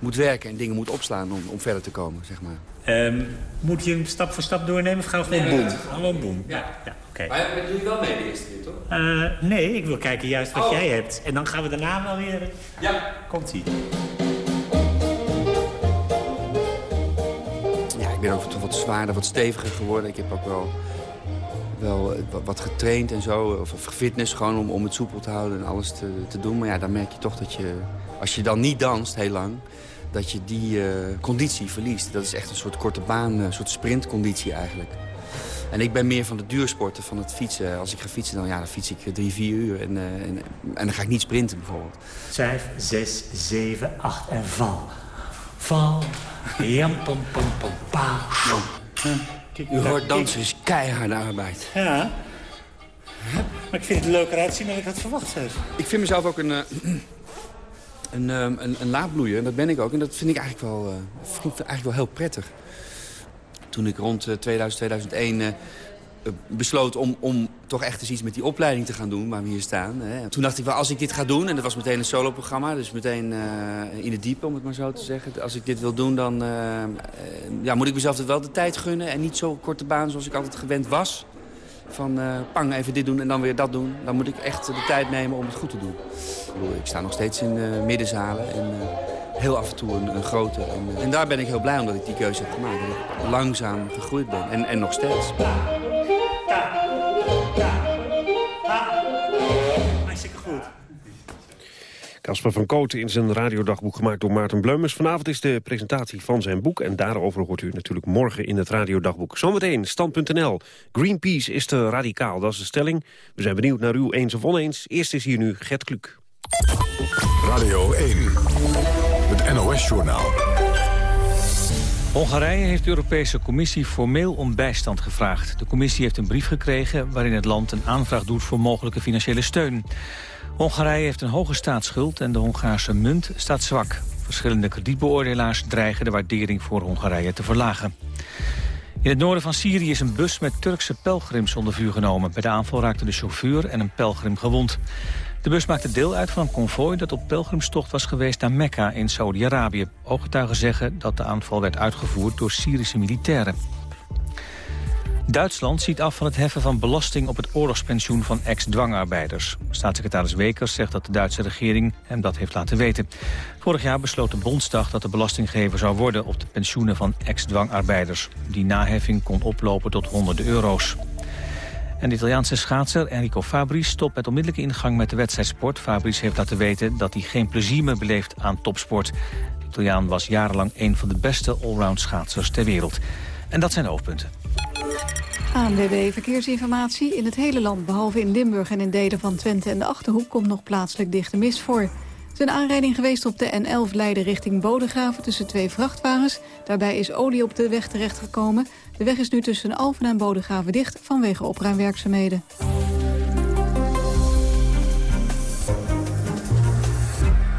moet werken en dingen moet opslaan om, om verder te komen, zeg maar. Ehm, moet je hem stap voor stap doornemen of gaan we gewoon Nee, boem? nee, Gewoon boem. Ja. ja oké. Maar doe je wel mee de eerste keer, toch? Eh, nee, ik wil kijken juist wat Oh. jij hebt. En dan gaan we daarna wel weer... Ja. Komt-ie. Ja, ik ben ook toch wat zwaarder, wat steviger geworden. Ik heb ook wel, wel wa- wat getraind en zo. Of, of fitness gewoon om, om het soepel te houden en alles te, te doen. Maar ja, dan merk je toch dat je, als je dan niet danst heel lang... dat je die eh, conditie verliest. Dat is echt een soort korte baan, een soort sprintconditie eigenlijk. En ik ben meer van de duursporten, van het fietsen. Als ik ga fietsen, dan, ja, dan fiets ik eh, drie, vier uur. En, eh, en, en dan ga ik niet sprinten bijvoorbeeld. Vijf, zes, zeven, acht en val. Val. Jam, pom, pom, pom, pa. U hoort dansen is keiharde arbeid. Ja. Maar ik vind het er leuker uitzien dan ik had verwacht zelfs. Ik vind mezelf ook een, eh, een, ehm, een, een laadbloeier. En dat ben ik ook. En dat vind ik eigenlijk wel, eh, ik eigenlijk wel heel prettig. Toen ik rond eh, 2000, 2001 eh, eh, besloot om, om toch echt eens iets met die opleiding te gaan doen waar we hier staan. Hè. Toen dacht ik wel, als ik dit ga doen, en dat was meteen een soloprogramma, dus meteen eh, in het diepe, om het maar zo te zeggen. Als ik dit wil doen, dan eh, eh, ja, moet ik mezelf wel de tijd gunnen en niet zo korte baan zoals ik altijd gewend was. Van eh, pang, even dit doen en dan weer dat doen. Dan moet ik echt de tijd nemen om het goed te doen. Ik, bedoel, ik sta nog steeds in eh, middenzalen en eh, heel af en toe een, grote. En, en daar ben ik heel blij omdat ik die keuze heb gemaakt. Dat langzaam gegroeid ben en, en nog steeds. Casper van Kooten in zijn radiodagboek gemaakt door Maarten Bleumers. Vanavond is de presentatie van zijn boek en daarover hoort u natuurlijk morgen in het radiodagboek. Zometeen, stand.nl. Greenpeace is te radicaal, dat is de stelling. We zijn benieuwd naar u eens of oneens. Eerst is hier nu Gert Kluk. Radio 1, het NOS-journaal. Hongarije heeft de Europese Commissie formeel om bijstand gevraagd. De commissie heeft een brief gekregen waarin het land een aanvraag doet voor mogelijke financiële steun. Hongarije heeft een hoge staatsschuld en de Hongaarse munt staat zwak. Verschillende kredietbeoordelaars dreigen de waardering voor Hongarije te verlagen. In het noorden van Syrië is een bus met Turkse pelgrims onder vuur genomen. Bij de aanval raakten de chauffeur en een pelgrim gewond. De bus maakte deel uit van een konvooi dat op pelgrimstocht was geweest naar Mekka in Saudi-Arabië. Ooggetuigen zeggen dat de aanval werd uitgevoerd door Syrische militairen. Duitsland ziet af van het heffen van belasting op het oorlogspensioen van ex-dwangarbeiders. Staatssecretaris Wekers zegt dat de Duitse regering hem dat heeft laten weten. Vorig jaar besloot de Bondsdag dat de belastinggever zou worden op de pensioenen van ex-dwangarbeiders. Die naheffing kon oplopen tot honderden euro's. En de Italiaanse schaatser Enrico Fabris stopt met onmiddellijke ingang met de wedstrijdsport. Fabris heeft laten weten dat hij geen plezier meer beleeft aan topsport. De Italiaan was jarenlang een van de beste allround schaatsers ter wereld. En dat zijn hoofdpunten. ANWB Verkeersinformatie. In het hele land, behalve in Limburg en in delen van Twente en de Achterhoek... komt nog plaatselijk dichte mist voor. Er is een aanrijding geweest op de N11 Leiden richting Bodegraven... tussen twee vrachtwagens. Daarbij is olie op de weg terechtgekomen. De weg is nu tussen Alphen en Bodegraven dicht vanwege opruimwerkzaamheden.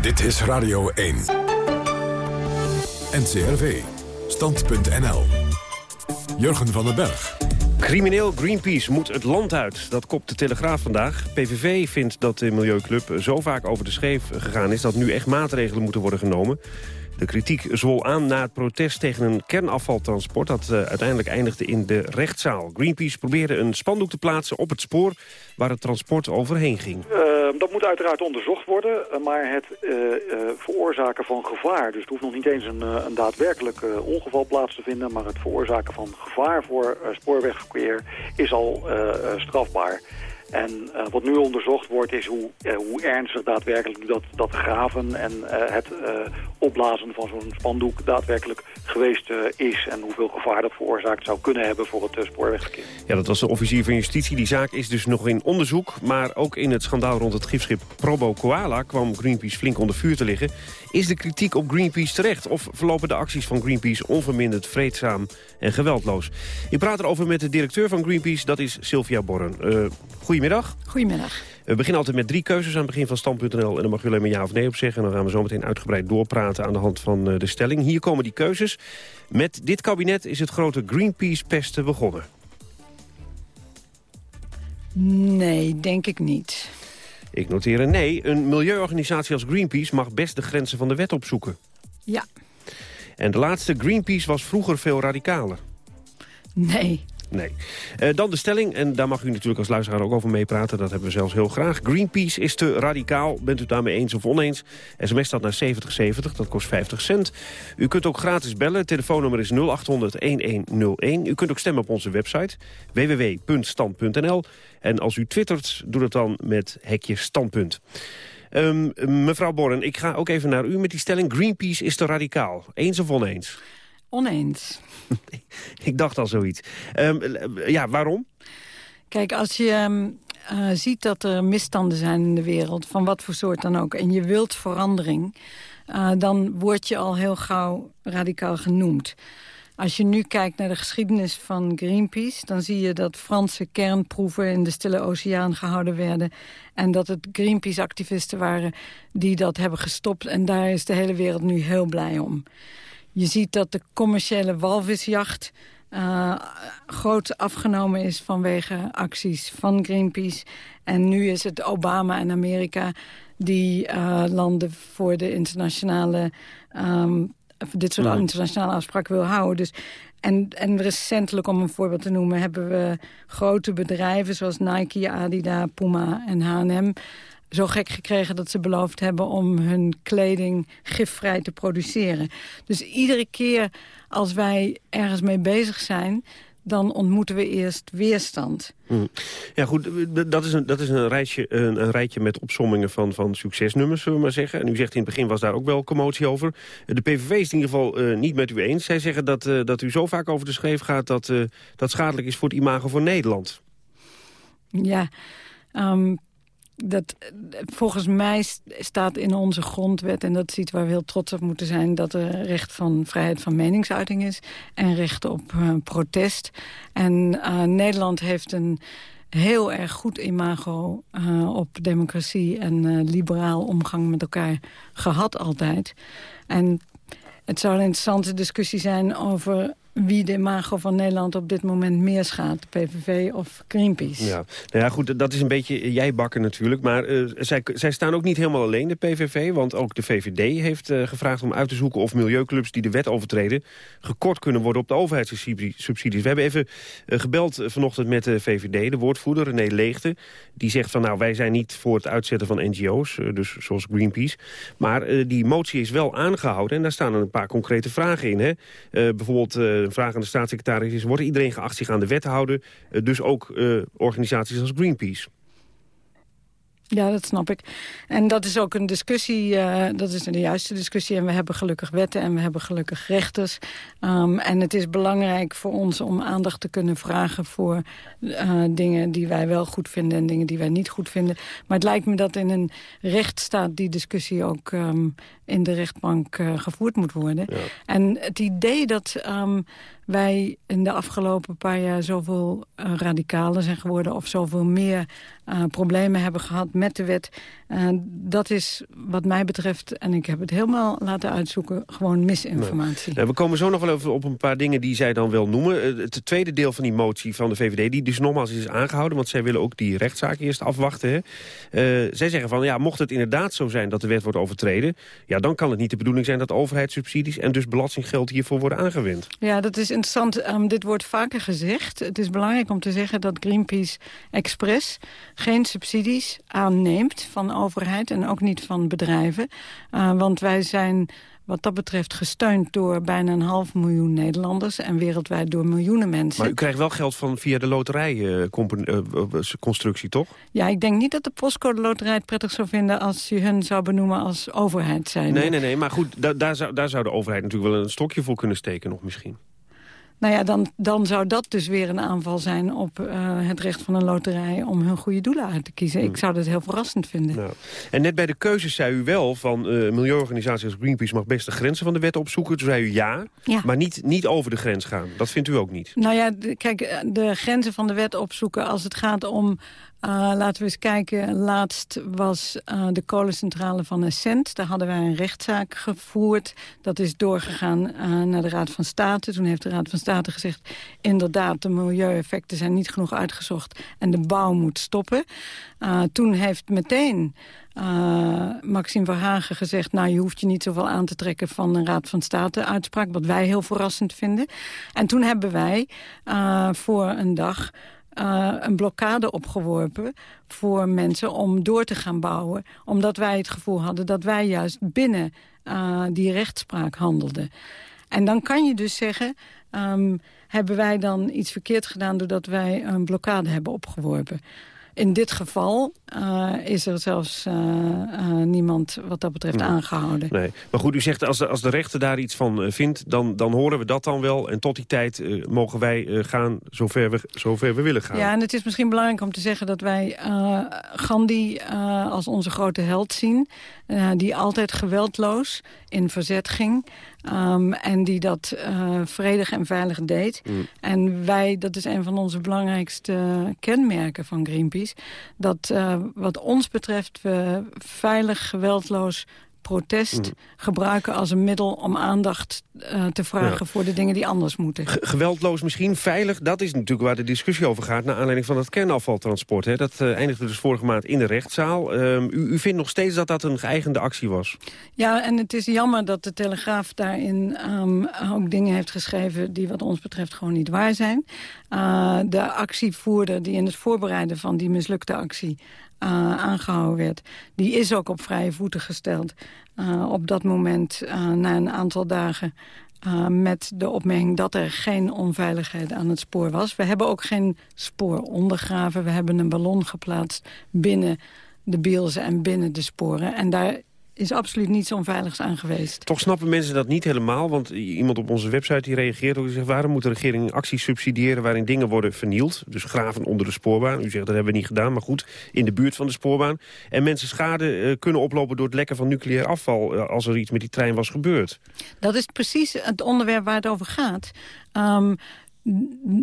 Dit is Radio 1. NCRV. Stand.nl. Jurgen van den Berg. Crimineel Greenpeace moet het land uit. Dat kopt de Telegraaf vandaag. PVV vindt dat de Milieuclub zo vaak over de scheef gegaan is... dat nu echt maatregelen moeten worden genomen. De kritiek zwol aan na het protest tegen een kernafvaltransport... dat uh, uiteindelijk eindigde in de rechtszaal. Greenpeace probeerde een spandoek te plaatsen op het spoor... waar het transport overheen ging. Uh, dat moet uiteraard onderzocht worden, maar het veroorzaken van gevaar... dus het hoeft nog niet eens een, een daadwerkelijk ongeval plaats te vinden... maar het veroorzaken van gevaar voor spoorwegverkeer is al strafbaar. En wat nu onderzocht wordt is hoe, hoe ernstig daadwerkelijk dat, dat graven en uh, het opblazen van zo'n spandoek daadwerkelijk geweest is. En hoeveel gevaar dat veroorzaakt zou kunnen hebben voor het spoorwegverkeer. Ja, dat was de officier van justitie. Die zaak is dus nog in onderzoek. Maar ook in het schandaal rond het gifschip Probo Koala kwam Greenpeace flink onder vuur te liggen. Is de kritiek op Greenpeace terecht? Of verlopen de acties van Greenpeace onverminderd vreedzaam en geweldloos? Ik praat erover met de directeur van Greenpeace, dat is Sylvia Borren. Uh, goedemiddag. Goedemiddag. We beginnen altijd met drie keuzes aan het begin van Stand.nl. En dan mag je alleen maar ja of nee op zeggen. En dan gaan we zo meteen uitgebreid doorpraten aan de hand van uh, de stelling. Hier komen die keuzes. Met dit kabinet is het grote Greenpeace-pesten begonnen. Nee, denk ik niet. Ik noteer een nee. Een milieuorganisatie als Greenpeace mag best de grenzen van de wet opzoeken. Ja. En de laatste, Greenpeace was vroeger veel radicaler. Nee. Nee. Uh, dan de stelling, en daar mag u natuurlijk als luisteraar ook over meepraten. Dat hebben we zelfs heel graag. Greenpeace is te radicaal. Bent u daarmee eens of oneens? SMS staat naar 7070, dat kost 50 cent. U kunt ook gratis bellen. Telefoonnummer is 0800-1101. U kunt ook stemmen op onze website www.stand.nl. En als u twittert, doe dat dan met hekje standpunt. Um, mevrouw Borren, ik ga ook even naar u met die stelling. Greenpeace is te radicaal. Eens of oneens? Oneens. ik dacht al zoiets. Um, ja, waarom? Kijk, als je um, uh, ziet dat er misstanden zijn in de wereld... van wat voor soort dan ook, en je wilt verandering... Uh, dan word je al heel gauw radicaal genoemd. Als je nu kijkt naar de geschiedenis van Greenpeace... dan zie je dat Franse kernproeven in de Stille Oceaan gehouden werden... en dat het Greenpeace-activisten waren die dat hebben gestopt. En daar is de hele wereld nu heel blij om. Je ziet dat de commerciële walvisjacht uh, groot afgenomen is vanwege acties van Greenpeace. En nu is het Obama en Amerika die uh, landen voor de internationale... Um, dit soort internationale afspraken wil houden. Dus, en, en recentelijk, om een voorbeeld te noemen... hebben we grote bedrijven zoals Nike, Adidas, Puma en H&M zo gek gekregen dat ze beloofd hebben om hun kleding gifvrij te produceren. Dus iedere keer als wij ergens mee bezig zijn dan ontmoeten we eerst weerstand. Hm. Ja goed, dat is een, dat is een, rijtje, een, een, rijtje met opsommingen van, van succesnummers, zullen we maar zeggen. En u zegt in het begin was daar ook wel commotie over. De PVV is in ieder geval uh, niet met u eens. Zij zeggen dat, uh, dat u zo vaak over de schreef gaat dat uh, dat schadelijk is voor het imago van Nederland. Ja, um, dat, volgens mij staat in onze grondwet, en dat is iets waar we heel trots op moeten zijn... dat er recht van vrijheid van meningsuiting is en recht op uh, protest. En uh, Nederland heeft een heel erg goed imago uh, op democratie en liberaal omgang met elkaar gehad altijd. En het zou een interessante discussie zijn over wie de imago van Nederland op dit moment meer schaadt. PVV of Greenpeace. Ja, nou ja, goed, dat is een beetje jij bakken natuurlijk. Maar uh, zij, zij staan ook niet helemaal alleen, de PVV. Want ook de VVD heeft uh, gevraagd om uit te zoeken... of milieuclubs die de wet overtreden... gekort kunnen worden op de overheidssubsidies. We hebben even gebeld vanochtend met de VVD, de woordvoerder René Leegte. Die zegt van, nou, wij zijn niet voor het uitzetten van NGO's, dus zoals Greenpeace. Maar die motie is wel aangehouden en daar staan een paar concrete vragen in. Hè? bijvoorbeeld een vraag aan de staatssecretaris is... wordt iedereen geacht zich aan de wet te houden? Eh, dus ook eh, organisaties als Greenpeace. Ja, dat snap ik. En dat is ook een discussie, uh, dat is de juiste discussie. En we hebben gelukkig wetten en we hebben gelukkig rechters. Um, en het is belangrijk voor ons om aandacht te kunnen vragen... voor uh, dingen die wij wel goed vinden en dingen die wij niet goed vinden. Maar het lijkt me dat in een rechtsstaat die discussie ook um, in de rechtbank uh, gevoerd moet worden. Ja. En het idee dat... Um, wij in de afgelopen paar jaar zoveel uh, radicaler zijn geworden... of zoveel meer uh, problemen hebben gehad met de wet. Uh, dat is wat mij betreft, en ik heb het helemaal laten uitzoeken... gewoon misinformatie. Nou, we komen zo nog wel even op een paar dingen die zij dan wel noemen. Het tweede deel van die motie van de VVD, die dus nogmaals is aangehouden... want zij willen ook die rechtszaak eerst afwachten. Hè. zij zeggen van, ja, mocht het inderdaad zo zijn dat de wet wordt overtreden... ja, dan kan het niet de bedoeling zijn dat overheidssubsidies... en dus belastinggeld hiervoor worden aangewend. Ja, dat is interessant. Um, dit wordt vaker gezegd. Het is belangrijk om te zeggen dat Greenpeace Express geen subsidies aanneemt van overheid en ook niet van bedrijven. Uh, want wij zijn wat dat betreft gesteund door bijna een half miljoen Nederlanders... en wereldwijd door miljoenen mensen. Maar u krijgt wel geld van via de loterijconstructie, uh, toch? Ja, ik denk niet dat de postcode loterij het prettig zou vinden... als je hun zou benoemen als overheid zijn. Nee, nee, nee, maar goed, da daar, zou, daar zou de overheid natuurlijk wel een stokje voor kunnen steken nog misschien. Nou ja, dan, dan zou dat dus weer een aanval zijn op uh, het recht van een loterij... om hun goede doelen uit te kiezen. Ik hmm. zou dat heel verrassend vinden. Nou. En net bij de keuzes zei u wel van uh, milieuorganisaties als Greenpeace... mag best de grenzen van de wet opzoeken. Toen zei u ja, ja, maar niet, niet over de grens gaan. Dat vindt u ook niet? Nou ja, kijk, de grenzen van de wet opzoeken... als het gaat om laten we eens kijken. Laatst was uh, de kolencentrale van Essent. Daar hadden wij een rechtszaak gevoerd. Dat is doorgegaan uh, naar de Raad van State. Toen heeft de Raad van State gezegd... inderdaad, de milieueffecten zijn niet genoeg uitgezocht... en de bouw moet stoppen. Toen heeft meteen uh, Maxime Verhagen gezegd... nou, je hoeft je niet zoveel aan te trekken van een Raad van State uitspraak... wat wij heel verrassend vinden. En toen hebben wij voor een dag... Uh, een blokkade opgeworpen voor mensen om door te gaan bouwen. Omdat wij het gevoel hadden dat wij juist binnen uh, die rechtspraak handelden. En dan kan je dus zeggen... Um, hebben wij dan iets verkeerd gedaan doordat wij een blokkade hebben opgeworpen. In dit geval uh, is er zelfs uh, uh, niemand wat dat betreft nee. aangehouden. Nee. Maar goed, u zegt als de, als de rechter daar iets van vindt, dan, dan horen we dat dan wel. En tot die tijd mogen wij gaan zover we, zover we willen gaan. Ja, en het is misschien belangrijk om te zeggen dat wij Gandhi als onze grote held zien. die altijd geweldloos in verzet ging. Um, en die dat uh, vredig en veilig deed. Mm. En wij, dat is een van onze belangrijkste kenmerken van Greenpeace... dat uh, wat ons betreft we veilig, geweldloos protest mm. gebruiken als een middel om aandacht uh, te vragen ja. voor de dingen die anders moeten. G geweldloos misschien, veilig, dat is natuurlijk waar de discussie over gaat... naar aanleiding van het kernafvaltransport. Hè. Dat uh, eindigde dus vorige maand in de rechtszaal. Um, u, u, vindt nog steeds dat dat een geëigende actie was? Ja, en het is jammer dat de Telegraaf daarin um, ook dingen heeft geschreven... die wat ons betreft gewoon niet waar zijn. Uh, de actievoerder die in het voorbereiden van die mislukte actie uh, aangehouden werd. Die is ook op vrije voeten gesteld. Uh, op dat moment, uh, na een aantal dagen... Met de opmerking dat er geen onveiligheid aan het spoor was. We hebben ook geen spoor ondergraven. We hebben een ballon geplaatst binnen de bielsen en binnen de sporen. En daar is absoluut niets onveiligs aan geweest. Toch snappen mensen dat niet helemaal, want iemand op onze website die reageert ook, die zegt waarom moet de regering acties subsidiëren waarin dingen worden vernield, dus graven onder de spoorbaan. U zegt dat hebben we niet gedaan, maar goed, in de buurt van de spoorbaan. En mensen schade uh, kunnen oplopen door het lekken van nucleair afval uh, als er iets met die trein was gebeurd. Dat is precies het onderwerp waar het over gaat. Um,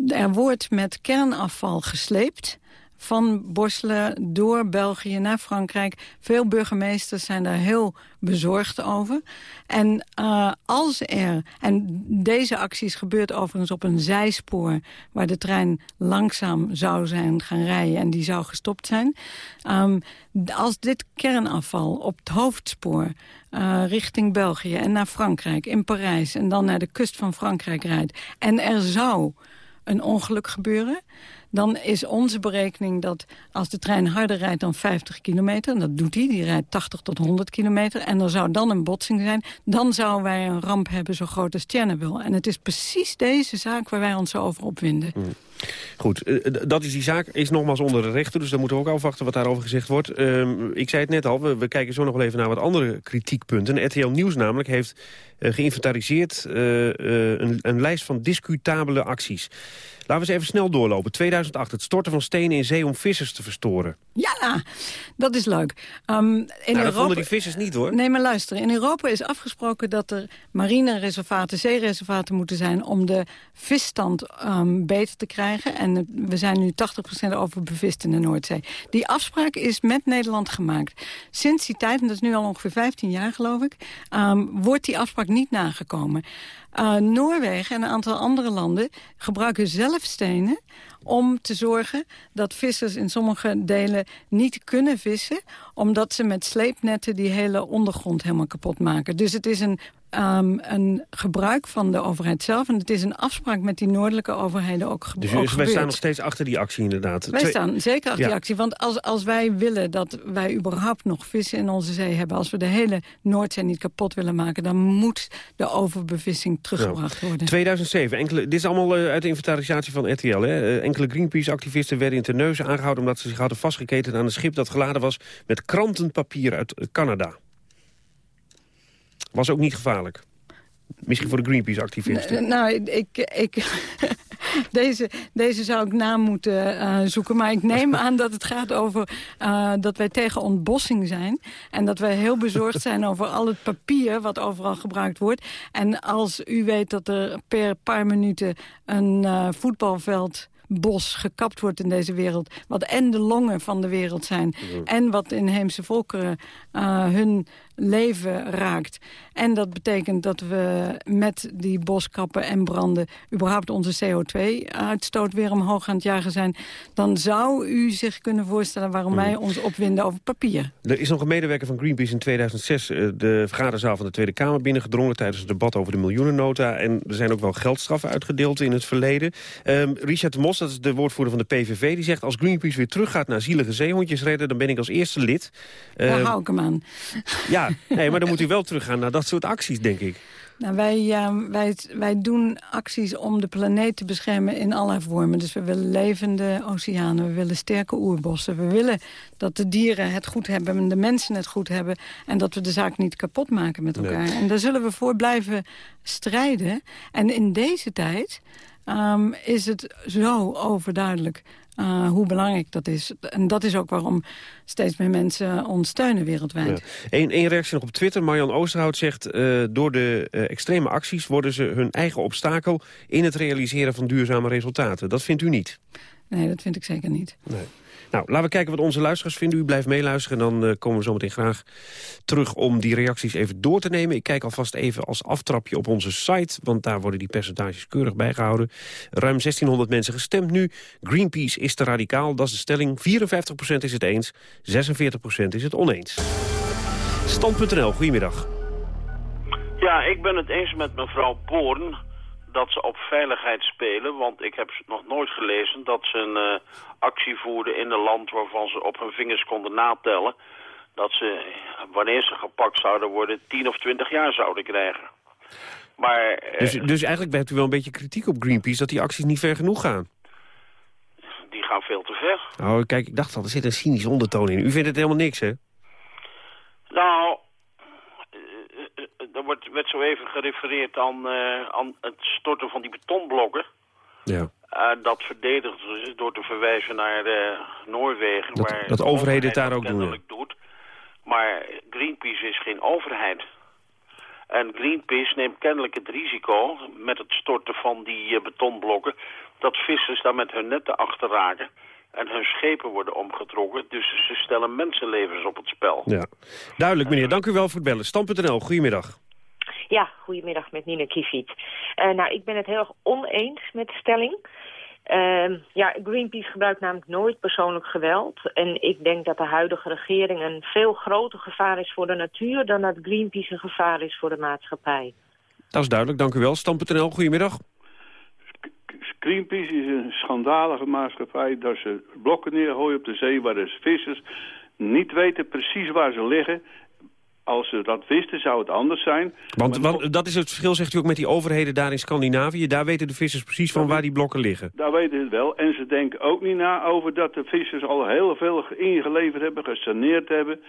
er wordt met kernafval gesleept van Borselen door België naar Frankrijk. Veel burgemeesters zijn daar heel bezorgd over. En uh, als er... En deze acties gebeurt overigens op een zijspoor... waar de trein langzaam zou zijn gaan rijden en die zou gestopt zijn. Um, als dit kernafval op het hoofdspoor... Uh, richting België en naar Frankrijk, in Parijs... en dan naar de kust van Frankrijk rijdt... en er zou een ongeluk gebeuren dan is onze berekening dat als de trein harder rijdt dan 50 kilometer... en dat doet hij, die rijdt 80 tot 100 kilometer... en er zou dan een botsing zijn... dan zouden wij een ramp hebben zo groot als Chernobyl. En het is precies deze zaak waar wij ons zo over opwinden. Mm. Goed, dat is die zaak, is nogmaals onder de rechter... dus dan moeten we ook afwachten wat daarover gezegd wordt. Um, ik zei het net al, we, kijken zo nog wel even naar wat andere kritiekpunten. RTL Nieuws namelijk heeft uh, geïnventariseerd uh, een, een lijst van discutabele acties. Laten we eens even snel doorlopen. 2008, het storten van stenen in zee om vissers te verstoren. Ja, dat is leuk. Um, in nou, Europa... dat vonden die vissers niet, hoor. Nee, maar luister. In Europa is afgesproken dat er marinereservaten, zeereservaten moeten zijn... om de visstand um, beter te krijgen. En we zijn nu 80% overbevist in de Noordzee. Die afspraak is met Nederland gemaakt. Sinds die tijd, en dat is nu al ongeveer 15 jaar geloof ik... Um, wordt die afspraak niet nagekomen. Uh, Noorwegen en een aantal andere landen gebruiken zelf stenen om te zorgen dat vissers in sommige delen niet kunnen vissen... omdat ze met sleepnetten die hele ondergrond helemaal kapot maken. Dus het is een Um, een gebruik van de overheid zelf. En het is een afspraak met die noordelijke overheden ook, dus, ook dus wij staan nog steeds achter die actie inderdaad? Wij Twee... staan zeker achter ja. die actie. Want als, als wij willen dat wij überhaupt nog vissen in onze zee hebben... als we de hele Noordzee niet kapot willen maken... dan moet de overbevissing teruggebracht worden. 2007, enkele, dit is allemaal uh, uit de inventarisatie van RTL. Hè? Enkele Greenpeace-activisten werden in Terneuzen aangehouden... omdat ze zich hadden vastgeketen aan een schip dat geladen was... met krantenpapier uit Canada. Was ook niet gevaarlijk. Misschien voor de Greenpeace-activisten. Nou, ik... ik deze, deze zou ik na moeten uh, zoeken. Maar ik neem aan dat het gaat over uh, dat wij tegen ontbossing zijn. En dat wij heel bezorgd zijn over al het papier wat overal gebruikt wordt. En als u weet dat er per paar minuten een uh, voetbalveld bos gekapt wordt in deze wereld... wat en de longen van de wereld zijn... en wat inheemse volkeren uh, hun leven raakt. En dat betekent dat we met die boskappen en branden... überhaupt onze CO2-uitstoot weer omhoog aan het jagen zijn... dan zou u zich kunnen voorstellen waarom Mhm. wij ons opwinden over papier. Er is nog een medewerker van Greenpeace in 2006... eh, de vergaderzaal van de Tweede Kamer binnengedrongen... tijdens het debat over de miljoenennota. En er zijn ook wel geldstraffen uitgedeeld in het verleden. Ehm, Richard Mos, dat is de woordvoerder van de PVV... die zegt als Greenpeace weer teruggaat naar zielige zeehondjes redden... dan ben ik als eerste lid. Daar Ehm, hou ik hem aan. ja, nee, maar dan moet u wel teruggaan naar dat soort acties, denk ik. Nou, wij, eh, wij, wij doen acties om de planeet te beschermen in allerlei vormen. Dus we willen levende oceanen, we willen sterke oerbossen. We willen dat de dieren het goed hebben en de mensen het goed hebben... en dat we de zaak niet kapot maken met elkaar. Nee. En daar zullen we voor blijven strijden. En in deze tijd ehm, is het zo overduidelijk... eh, hoe belangrijk dat is. En dat is ook waarom steeds meer mensen ons steunen wereldwijd. Eén één reactie nog op Twitter. Marjan Oosterhout zegt... eh, door de eh, extreme acties worden ze hun eigen obstakel... in het realiseren van duurzame resultaten. Dat vindt u niet? Nee, dat vind ik zeker niet. Nee. Nou, laten we kijken wat onze luisteraars vinden. U blijft meeluisteren en dan eh, komen we zo meteen graag terug om die reacties even door te nemen. Ik kijk alvast even als aftrapje op onze site, want daar worden die percentages keurig bijgehouden. Ruim 1600 mensen gestemd nu. Greenpeace is te radicaal, dat is de stelling. 54% is het eens, 46% is het oneens. Stand.nl, goedemiddag. Ja, ik ben het eens met mevrouw Boorn dat ze op veiligheid spelen. Want ik heb nog nooit gelezen dat ze een eh, actie voerden in een land waarvan ze op hun vingers konden natellen. Dat ze, wanneer ze gepakt zouden worden, 10 of 20 jaar zouden krijgen. Maar eh, Dus, dus eigenlijk hebt u wel een beetje kritiek op Greenpeace... dat die acties niet ver genoeg gaan. die gaan veel te ver. Nou, kijk, ik dacht al, er zit een cynische ondertoon in. U vindt het helemaal niks, hè? Nou, er wordt, werd zo even gerefereerd aan, eh, aan het storten van die betonblokken. Ja. Eh, dat verdedigd is door te verwijzen naar eh, Noorwegen. Dat- waar dat de overheden het daar ook doen, doet. Maar Greenpeace is geen overheid. En Greenpeace neemt kennelijk het risico met het storten van die betonblokken... dat vissers daar met hun netten achter raken en hun schepen worden omgetrokken. Dus ze stellen mensenlevens op het spel. Ja. Duidelijk, meneer. Dank u wel voor het bellen. Stam.nl, goedemiddag. Ja, goedemiddag met Nina Kiefiet. Eh, nou, ik ben het heel erg oneens met de stelling. Ehm, ja, Greenpeace gebruikt namelijk nooit persoonlijk geweld. En ik denk dat de huidige regering een veel groter gevaar is voor de natuur... dan dat Greenpeace een gevaar is voor de maatschappij. Dat is duidelijk, dank u wel. Stam.nl, goedemiddag. Greenpeace is een schandalige maatschappij dat ze blokken neergooien op de zee waar de vissers niet weten precies waar ze liggen. Als ze dat wisten zou het anders zijn. Want, want dat is het verschil, zegt u ook, met die overheden daar in Scandinavië. Daar weten de vissers precies van waar die blokken liggen. Daar weten ze het wel. En ze denken ook niet na over dat de vissers al heel veel ingeleverd hebben, gesaneerd hebben.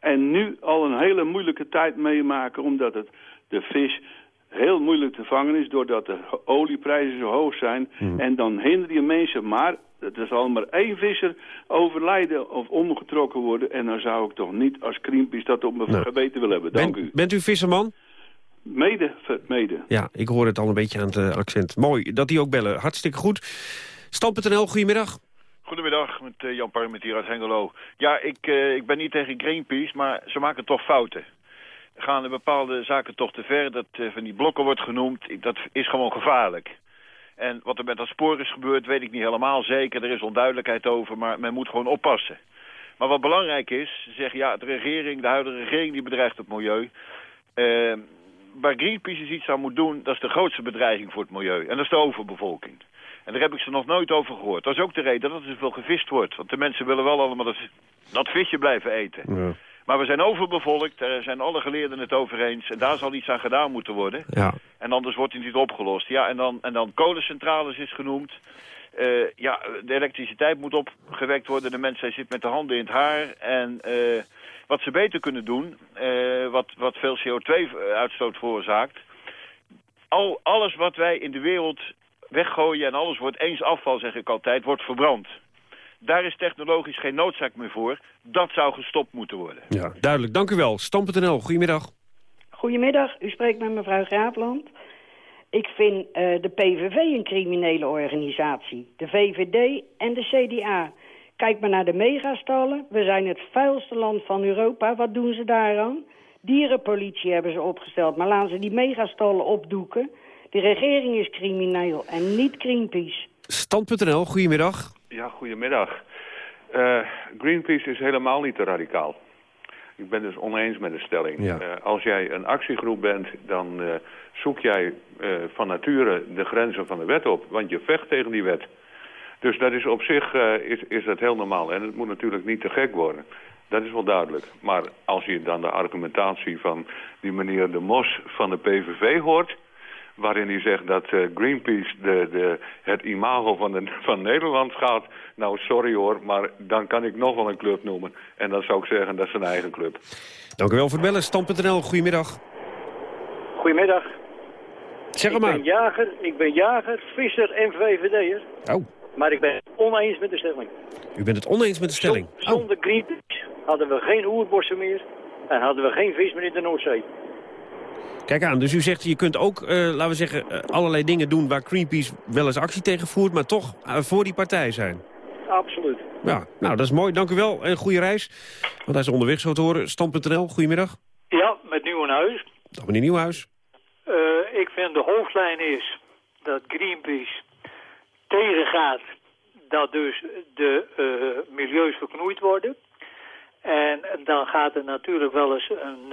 En nu al een hele moeilijke tijd meemaken omdat het de vis heel moeilijk te vangen is doordat de olieprijzen zo hoog zijn. En dan hinder je mensen maar, er zal maar één visser overlijden of omgetrokken worden. En dan zou ik toch niet als Greenpeace dat op mijn geweten willen hebben. Dank Ben- u. Bent u visserman? Mede, mede. Ja, ik hoor het al een beetje aan het eh, accent. Mooi dat die ook bellen. Hartstikke goed. Stam.nl, goedemiddag. Goedemiddag, met eh, Jan Parmet hier uit Hengelo. Ja, ik, eh, ik ben niet tegen Greenpeace, maar ze maken toch fouten. Gaan er bepaalde zaken toch te ver, dat eh, van die blokken wordt genoemd, dat is gewoon gevaarlijk. En wat er met dat spoor is gebeurd, weet ik niet helemaal zeker. Er is onduidelijkheid over, maar men moet gewoon oppassen. Maar wat belangrijk is, ze zeggen ja, de regering, de huidige regering, die bedreigt het milieu. Eh, waar Greenpeace dus iets aan moet doen, dat is de grootste bedreiging voor het milieu. En dat is de overbevolking. En daar heb ik ze nog nooit over gehoord. Dat is ook de reden dat er zoveel gevist wordt. Want de mensen willen wel allemaal dat, dat visje blijven eten. Maar we zijn overbevolkt, daar zijn alle geleerden het over eens. En daar zal iets aan gedaan moeten worden. Ja. En anders wordt het niet opgelost. Ja, en dan, en dan kolencentrales is genoemd. Eh, ja, de elektriciteit moet opgewekt worden. De mensen zitten met de handen in het haar. En eh, wat ze beter kunnen doen, eh, wat, wat veel CO2-uitstoot veroorzaakt... Al, alles wat wij in de wereld weggooien en alles wordt eens afval, zeg ik altijd, wordt verbrand. Daar is technologisch geen noodzaak meer voor. Dat zou gestopt moeten worden. Ja, duidelijk. Dank u wel. Stam.nl, goedemiddag. Goedemiddag, u spreekt met mevrouw Graafland. Ik vind eh, de PVV een criminele organisatie. De VVD en de CDA. Kijk maar naar de megastallen. We zijn het vuilste land van Europa. Wat doen ze daaraan? Dierenpolitie hebben ze opgesteld. Maar laten ze die megastallen opdoeken. De regering is crimineel en niet Greenpeace. Stand.nl, goedemiddag. Ja, goedemiddag. Uh, Greenpeace is helemaal niet te radicaal. Ik ben dus oneens met de stelling. Ja. Uh, als jij een actiegroep bent, dan uh, zoek jij van nature de grenzen van de wet op. Want je vecht tegen die wet. Dus dat is op zich is, is dat heel normaal. En het moet natuurlijk niet te gek worden. Dat is wel duidelijk. Maar als je dan de argumentatie van die meneer De Mos van de PVV hoort waarin hij zegt dat uh, Greenpeace de, de, het imago van, de, van Nederland gaat. Nou, sorry hoor, maar dan kan ik nog wel een club noemen. En dan zou ik zeggen, dat is een eigen club. Dank u wel voor het bellen. Stand.nl, goedemiddag. Goedemiddag. Zeg ik maar. Ben jager, ik ben jager, visser en VVD'er. Oh. Maar ik ben het oneens met de stelling. U bent het oneens met de stelling? Zonder oh. Greenpeace hadden we geen oerbossen meer en hadden we geen vis meer in de Noordzee. Kijk aan, dus u zegt je kunt ook, uh, laten we zeggen, uh, allerlei dingen doen waar Greenpeace wel eens actie tegen voert, maar toch uh, voor die partij zijn. Absoluut. Ja, nou dat is mooi, dank u wel en goede reis. Want hij is onderweg zo te horen. Stand.nl, goedemiddag. Ja, met Nieuwenhuis. Dag meneer Nieuwhuis. ik vind de hoofdlijn is dat Greenpeace tegengaat dat dus de milieus verknoeid worden. En dan gaat er natuurlijk wel eens een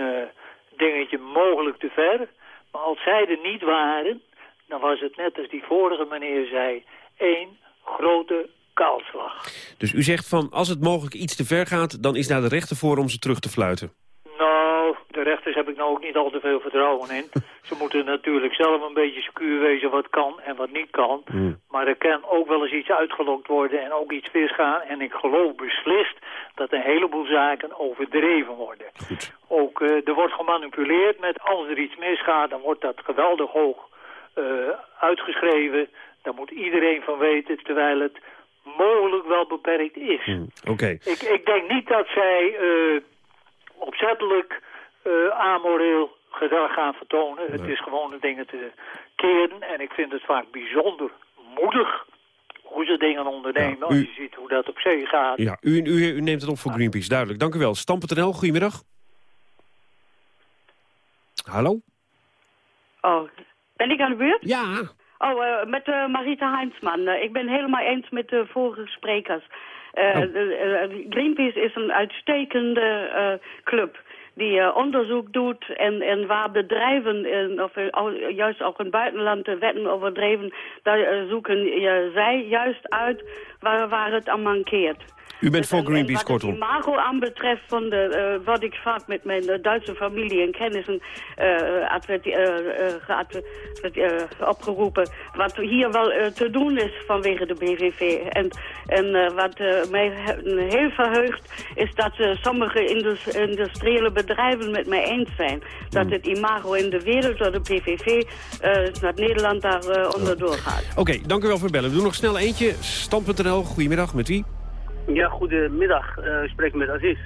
dingetje mogelijk te ver. Maar als zij er niet waren, dan was het net als die vorige meneer zei, één grote kaalslag. Dus u zegt van, als het mogelijk iets te ver gaat, dan is daar de rechter voor om ze terug te fluiten? Nou, de rechters heb ik nou ook niet al te veel vertrouwen in. Ze moeten natuurlijk zelf een beetje secuur wezen wat kan en wat niet kan. Hmm. Maar er kan ook wel eens iets uitgelokt worden en ook iets misgaan. En ik geloof beslist dat een heleboel zaken overdreven worden. Goed. Ook uh, er wordt gemanipuleerd met als er iets misgaat, dan wordt dat geweldig hoog uh, uitgeschreven. Daar moet iedereen van weten, terwijl het mogelijk wel beperkt is. Hmm. Oké. Okay. Ik, ik denk niet dat zij uh, opzettelijk amoreel gedrag gaan vertonen. Nee. Het is gewoon de dingen te keren. En ik vind het vaak bijzonder moedig hoe ze dingen ondernemen. Ja, u... Als je ziet hoe dat op zee gaat. Ja, u, u, u neemt het op voor Greenpeace, duidelijk. Dank u wel. Stam.nl, goedemiddag. Hallo? Oh, ben ik aan de beurt? Ja. Oh, uh, met uh, Marita Heinsman. Uh, ik ben helemaal eens met de vorige sprekers. Oh. Greenpeace is een uitstekende club die uh, onderzoek doet en, en waar bedrijven, in, of uh, juist ook in het buitenland de wetten overdreven, daar uh, zoeken zij juist uit waar, waar het aan mankeert. U bent voor Greenpeace, en, kortom. Wat het imago aanbetreft van de, uh, wat ik vaak met mijn uh, Duitse familie en kennissen uh, opgeroepen. Wat hier wel te doen is vanwege de BVV. En, en wat mij heel verheugt is dat sommige indus industriële bedrijven met mij eens zijn. Dat Hmm. het imago in de wereld door de PVV dat Nederland daar onderdoor gaat. Oké, okay, dank u wel voor het bellen. We doen nog snel eentje. Stam.nl, goedemiddag, met wie? Ja, goedemiddag. Uh, ik spreek met Aziz.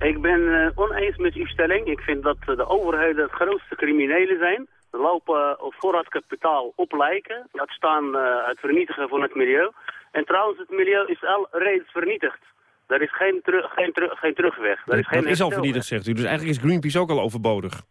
Ik ben uh, oneens met uw stelling. Ik vind dat uh, de overheden het grootste criminelen zijn. Ze lopen op voorraadkapitaal op lijken. Dat staan het vernietigen van het milieu. En trouwens, het milieu is al reeds vernietigd. Er is geen, teru geen, teru geen terugweg. Er is, geen dat is al vernietigd, zegt u. Dus eigenlijk is Greenpeace ook al overbodig.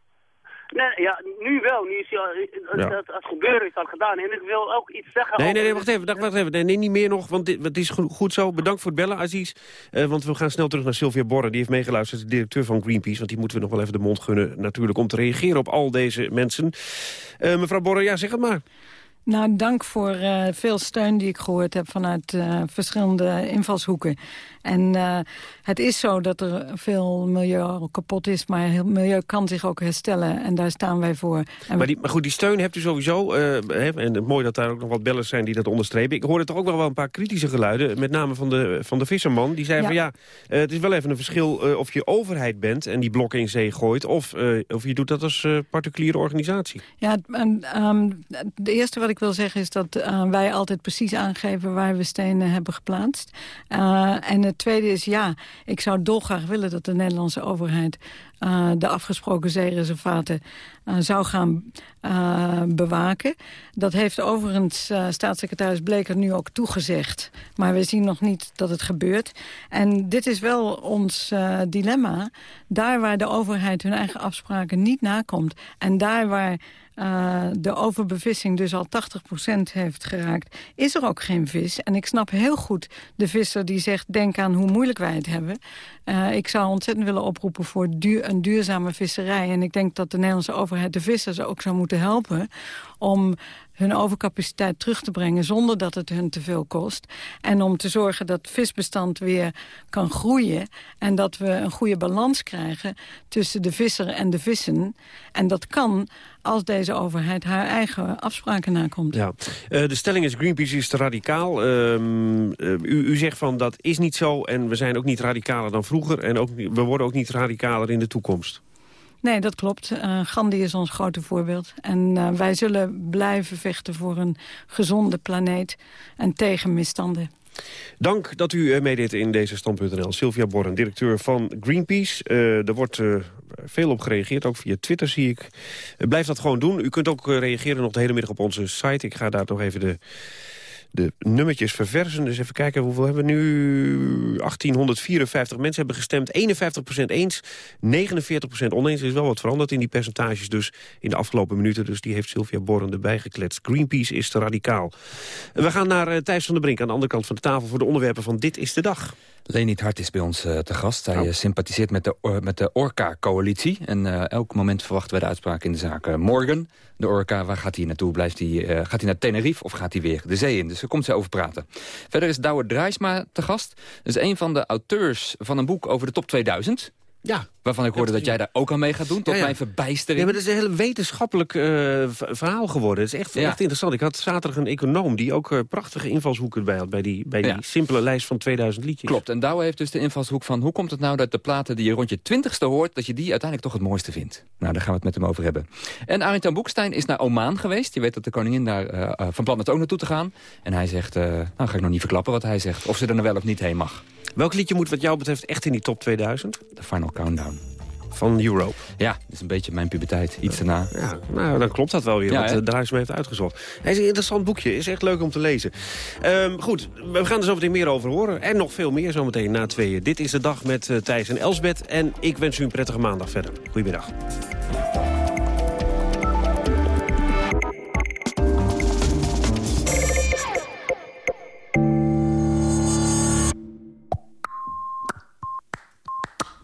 Nee, ja, nu wel. Nu is het, Ja. het, het gebeuren is al gedaan. En ik wil ook iets zeggen Nee, over... nee, nee, wacht even. Wacht even. Nee, nee, niet meer nog, want dit, het is goed, zo. Bedankt voor het bellen, Aziz. Eh, want we gaan snel terug naar Sylvia Borre. Die heeft meegeluisterd, de directeur van Greenpeace. Want die moeten we nog wel even de mond gunnen, natuurlijk, om te reageren op al deze mensen. Eh, mevrouw Borre, ja, zeg het maar. Nou, dank voor eh, veel steun die ik gehoord heb vanuit eh, verschillende invalshoeken. En eh, het is zo dat er veel milieu al kapot is, maar het milieu kan zich ook herstellen. En daar staan wij voor. En Maar, die, maar goed, die steun hebt u sowieso. hè, en mooi dat daar ook nog wat bellers zijn die dat onderstrepen. Ik hoorde toch ook wel wel een paar kritische geluiden. Met name van de, van de visserman. Die zei Ja. van ja, het is wel even een verschil of je overheid bent... en die blokken in zee gooit. Of, of je doet dat als particuliere organisatie. Ja, ehm, het eerste wat ik wil zeggen is dat uh, wij altijd precies aangeven waar we stenen hebben geplaatst. Uh, en het tweede is ja, ik zou dolgraag willen dat de Nederlandse overheid uh, de afgesproken zeereservaten uh, zou gaan uh, bewaken. Dat heeft overigens staatssecretaris Bleker nu ook toegezegd. Maar we zien nog niet dat het gebeurt. En dit is wel ons dilemma. Daar waar de overheid hun eigen afspraken niet nakomt... en daar waar de overbevissing dus al 80% heeft geraakt, is er ook geen vis. En ik snap heel goed de visser die zegt, denk aan hoe moeilijk wij het hebben. Ik zou ontzettend willen oproepen voor duur, een duurzame visserij. En ik denk dat de Nederlandse overheid de vissers ook zou moeten helpen om hun overcapaciteit terug te brengen zonder dat het hun te veel kost. En om te zorgen dat visbestand weer kan groeien en dat we een goede balans krijgen tussen de visser en de vissen. En dat kan als deze overheid haar eigen afspraken nakomt. Ja. Uh, de stelling is Greenpeace is te radicaal. Uh, uh, u, u, zegt van dat is niet zo en we zijn ook niet radicaler dan vroeger... en ook, we worden ook niet radicaler in de toekomst. Nee, dat klopt. Uh, Gandhi is ons grote voorbeeld. En uh, wij zullen blijven vechten voor een gezonde planeet en tegen misstanden. Dank dat u uh, meedeed in deze Stand.nl. Sylvia Borren, directeur van Greenpeace. er wordt veel op gereageerd, ook via Twitter zie ik. blijf dat gewoon doen. U kunt ook reageren nog de hele middag op onze site. Ik ga daar nog even de de nummertjes verversen. Dus even kijken, hoeveel hebben we nu? 1854 mensen hebben gestemd. 51% eens, 49% oneens. Er is wel wat veranderd in die percentages dus in de afgelopen minuten. Dus die heeft Sylvia Borren erbij gekletst. Greenpeace is te radicaal. We gaan naar uh, Thijs van der Brink aan de andere kant van de tafel... voor de onderwerpen van Dit is de Dag. Leni Hart is bij ons uh, te gast. Hij oh. sympathiseert met de, met de Orca-coalitie. En uh, elk moment verwachten wij de uitspraak in de zaak Morgan. De Orca, waar gaat hij naartoe? Blijft hij, gaat hij naar Tenerife of gaat hij weer de zee in? Dus daar komt ze over praten. Verder is Douwe Draaisma te gast. Dat is een van de auteurs van een boek over de top 2000. Ja. Waarvan ik hoorde dat jij daar ook aan mee gaat doen, tot mijn verbijstering. Ja, maar dat is een heel wetenschappelijk uh, verhaal geworden. Het is echt, echt interessant. Ik had zaterdag een econoom die ook uh, prachtige invalshoeken bij had... bij die, bij die simpele lijst van 2000 liedjes. Klopt, en Douwe heeft dus de invalshoek van... hoe komt het nou dat de platen die je rond je twintigste hoort... dat je die uiteindelijk toch het mooiste vindt? Nou, daar gaan we het met hem over hebben. En Arjen Boekstein is naar Oman geweest. Je weet dat de koningin daar uh, van plan is ook naartoe te gaan. En hij zegt, nou ga ik nog niet verklappen wat hij zegt... of ze er nou wel of niet heen mag. Welk liedje moet wat jou betreft echt in die top 2000? De Final Countdown. Van Europe. Ja, dat is een beetje mijn puberteit. Iets daarna. Ja, nou, dan klopt dat wel weer, ja, wat de me heeft uitgezocht. Hij is een interessant boekje, is echt leuk om te lezen. Um, goed, we gaan er zo meteen meer over horen. En nog veel meer zometeen na tweeën. Dit is de dag met uh, Thijs en Elsbeth. En ik wens u een prettige maandag verder. Goedemiddag.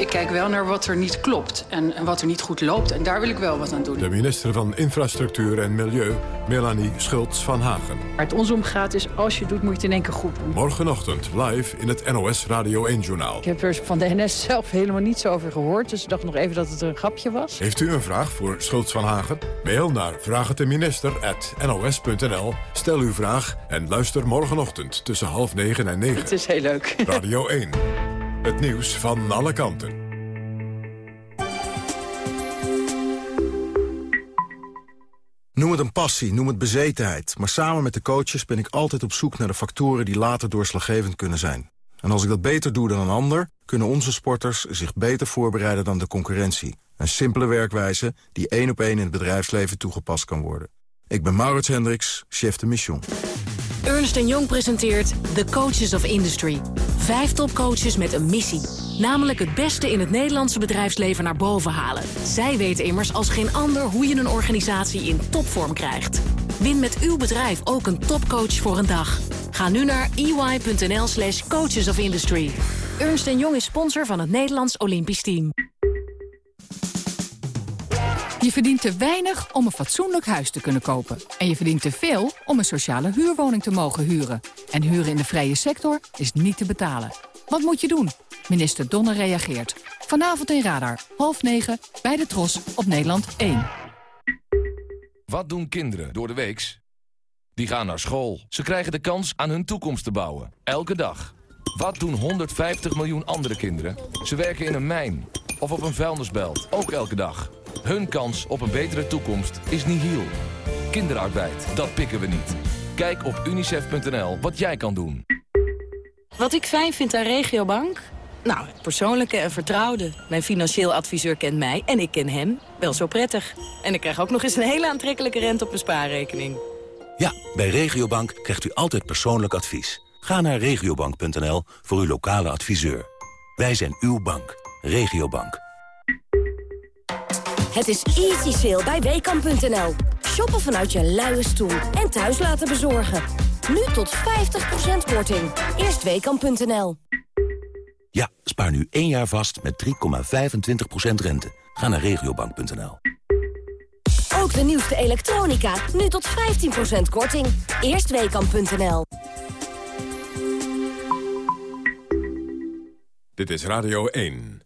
Ik kijk wel naar wat er niet klopt en, en, wat er niet goed loopt. En daar wil ik wel wat aan doen. De minister van Infrastructuur en Milieu, Melanie Schultz van Hagen. Waar het ons om gaat is, als je het doet, moet je het in één keer goed doen. Morgenochtend live in het NOS Radio 1-journaal. Ik heb er van de NS zelf helemaal niets over gehoord. Dus ik dacht nog even dat het een grapje was. Heeft u een vraag voor Schultz van Hagen? Mail naar vraagteminister.nos.nl. Stel uw vraag en luister morgenochtend tussen half negen en negen. Het is heel leuk. Radio 1. Het nieuws van alle kanten. Noem het een passie, noem het bezetenheid. Maar samen met de coaches ben ik altijd op zoek naar de factoren die later doorslaggevend kunnen zijn. En als ik dat beter doe dan een ander, kunnen onze sporters zich beter voorbereiden dan de concurrentie. Een simpele werkwijze die één op één in het bedrijfsleven toegepast kan worden. Ik ben Maurits Hendricks, chef de mission. Ernst Jong presenteert The Coaches of Industry. Vijf topcoaches met een missie. Namelijk het beste in het Nederlandse bedrijfsleven naar boven halen. Zij weten immers als geen ander hoe je een organisatie in topvorm krijgt. Win met uw bedrijf ook een topcoach voor een dag. Ga nu naar ey.nl slash coaches of industry. Ernst Jong is sponsor van het Nederlands Olympisch Team. Je verdient te weinig om een fatsoenlijk huis te kunnen kopen. En je verdient te veel om een sociale huurwoning te mogen huren. En huren in de vrije sector is niet te betalen. Wat moet je doen? Minister Donner reageert. Vanavond in Radar, half negen, bij de Tros op Nederland 1. Wat doen kinderen door de weeks? Die gaan naar school. Ze krijgen de kans aan hun toekomst te bouwen. Elke dag. Wat doen 150 miljoen andere kinderen? Ze werken in een mijn of op een vuilnisbelt, ook elke dag. Hun kans op een betere toekomst is nihil. Kinderarbeid, dat pikken we niet. Kijk op unicef.nl wat jij kan doen. Wat ik fijn vind aan Regiobank? Nou, het persoonlijke en vertrouwde. Mijn financieel adviseur kent mij en ik ken hem wel zo prettig. En ik krijg ook nog eens een hele aantrekkelijke rente op mijn spaarrekening. Ja, bij Regiobank krijgt u altijd persoonlijk advies. Ga naar regiobank.nl voor uw lokale adviseur. Wij zijn uw bank. Regiobank. Het is easy sale bij Weekamp.nl. Shoppen vanuit je luie stoel en thuis laten bezorgen. Nu tot 50% korting. Eerst Weekamp.nl. Ja, spaar nu één jaar vast met 3,25% rente. Ga naar regiobank.nl. Ook de nieuwste elektronica. Nu tot 15% korting. Eerst Weekamp.nl. Dit is Radio 1.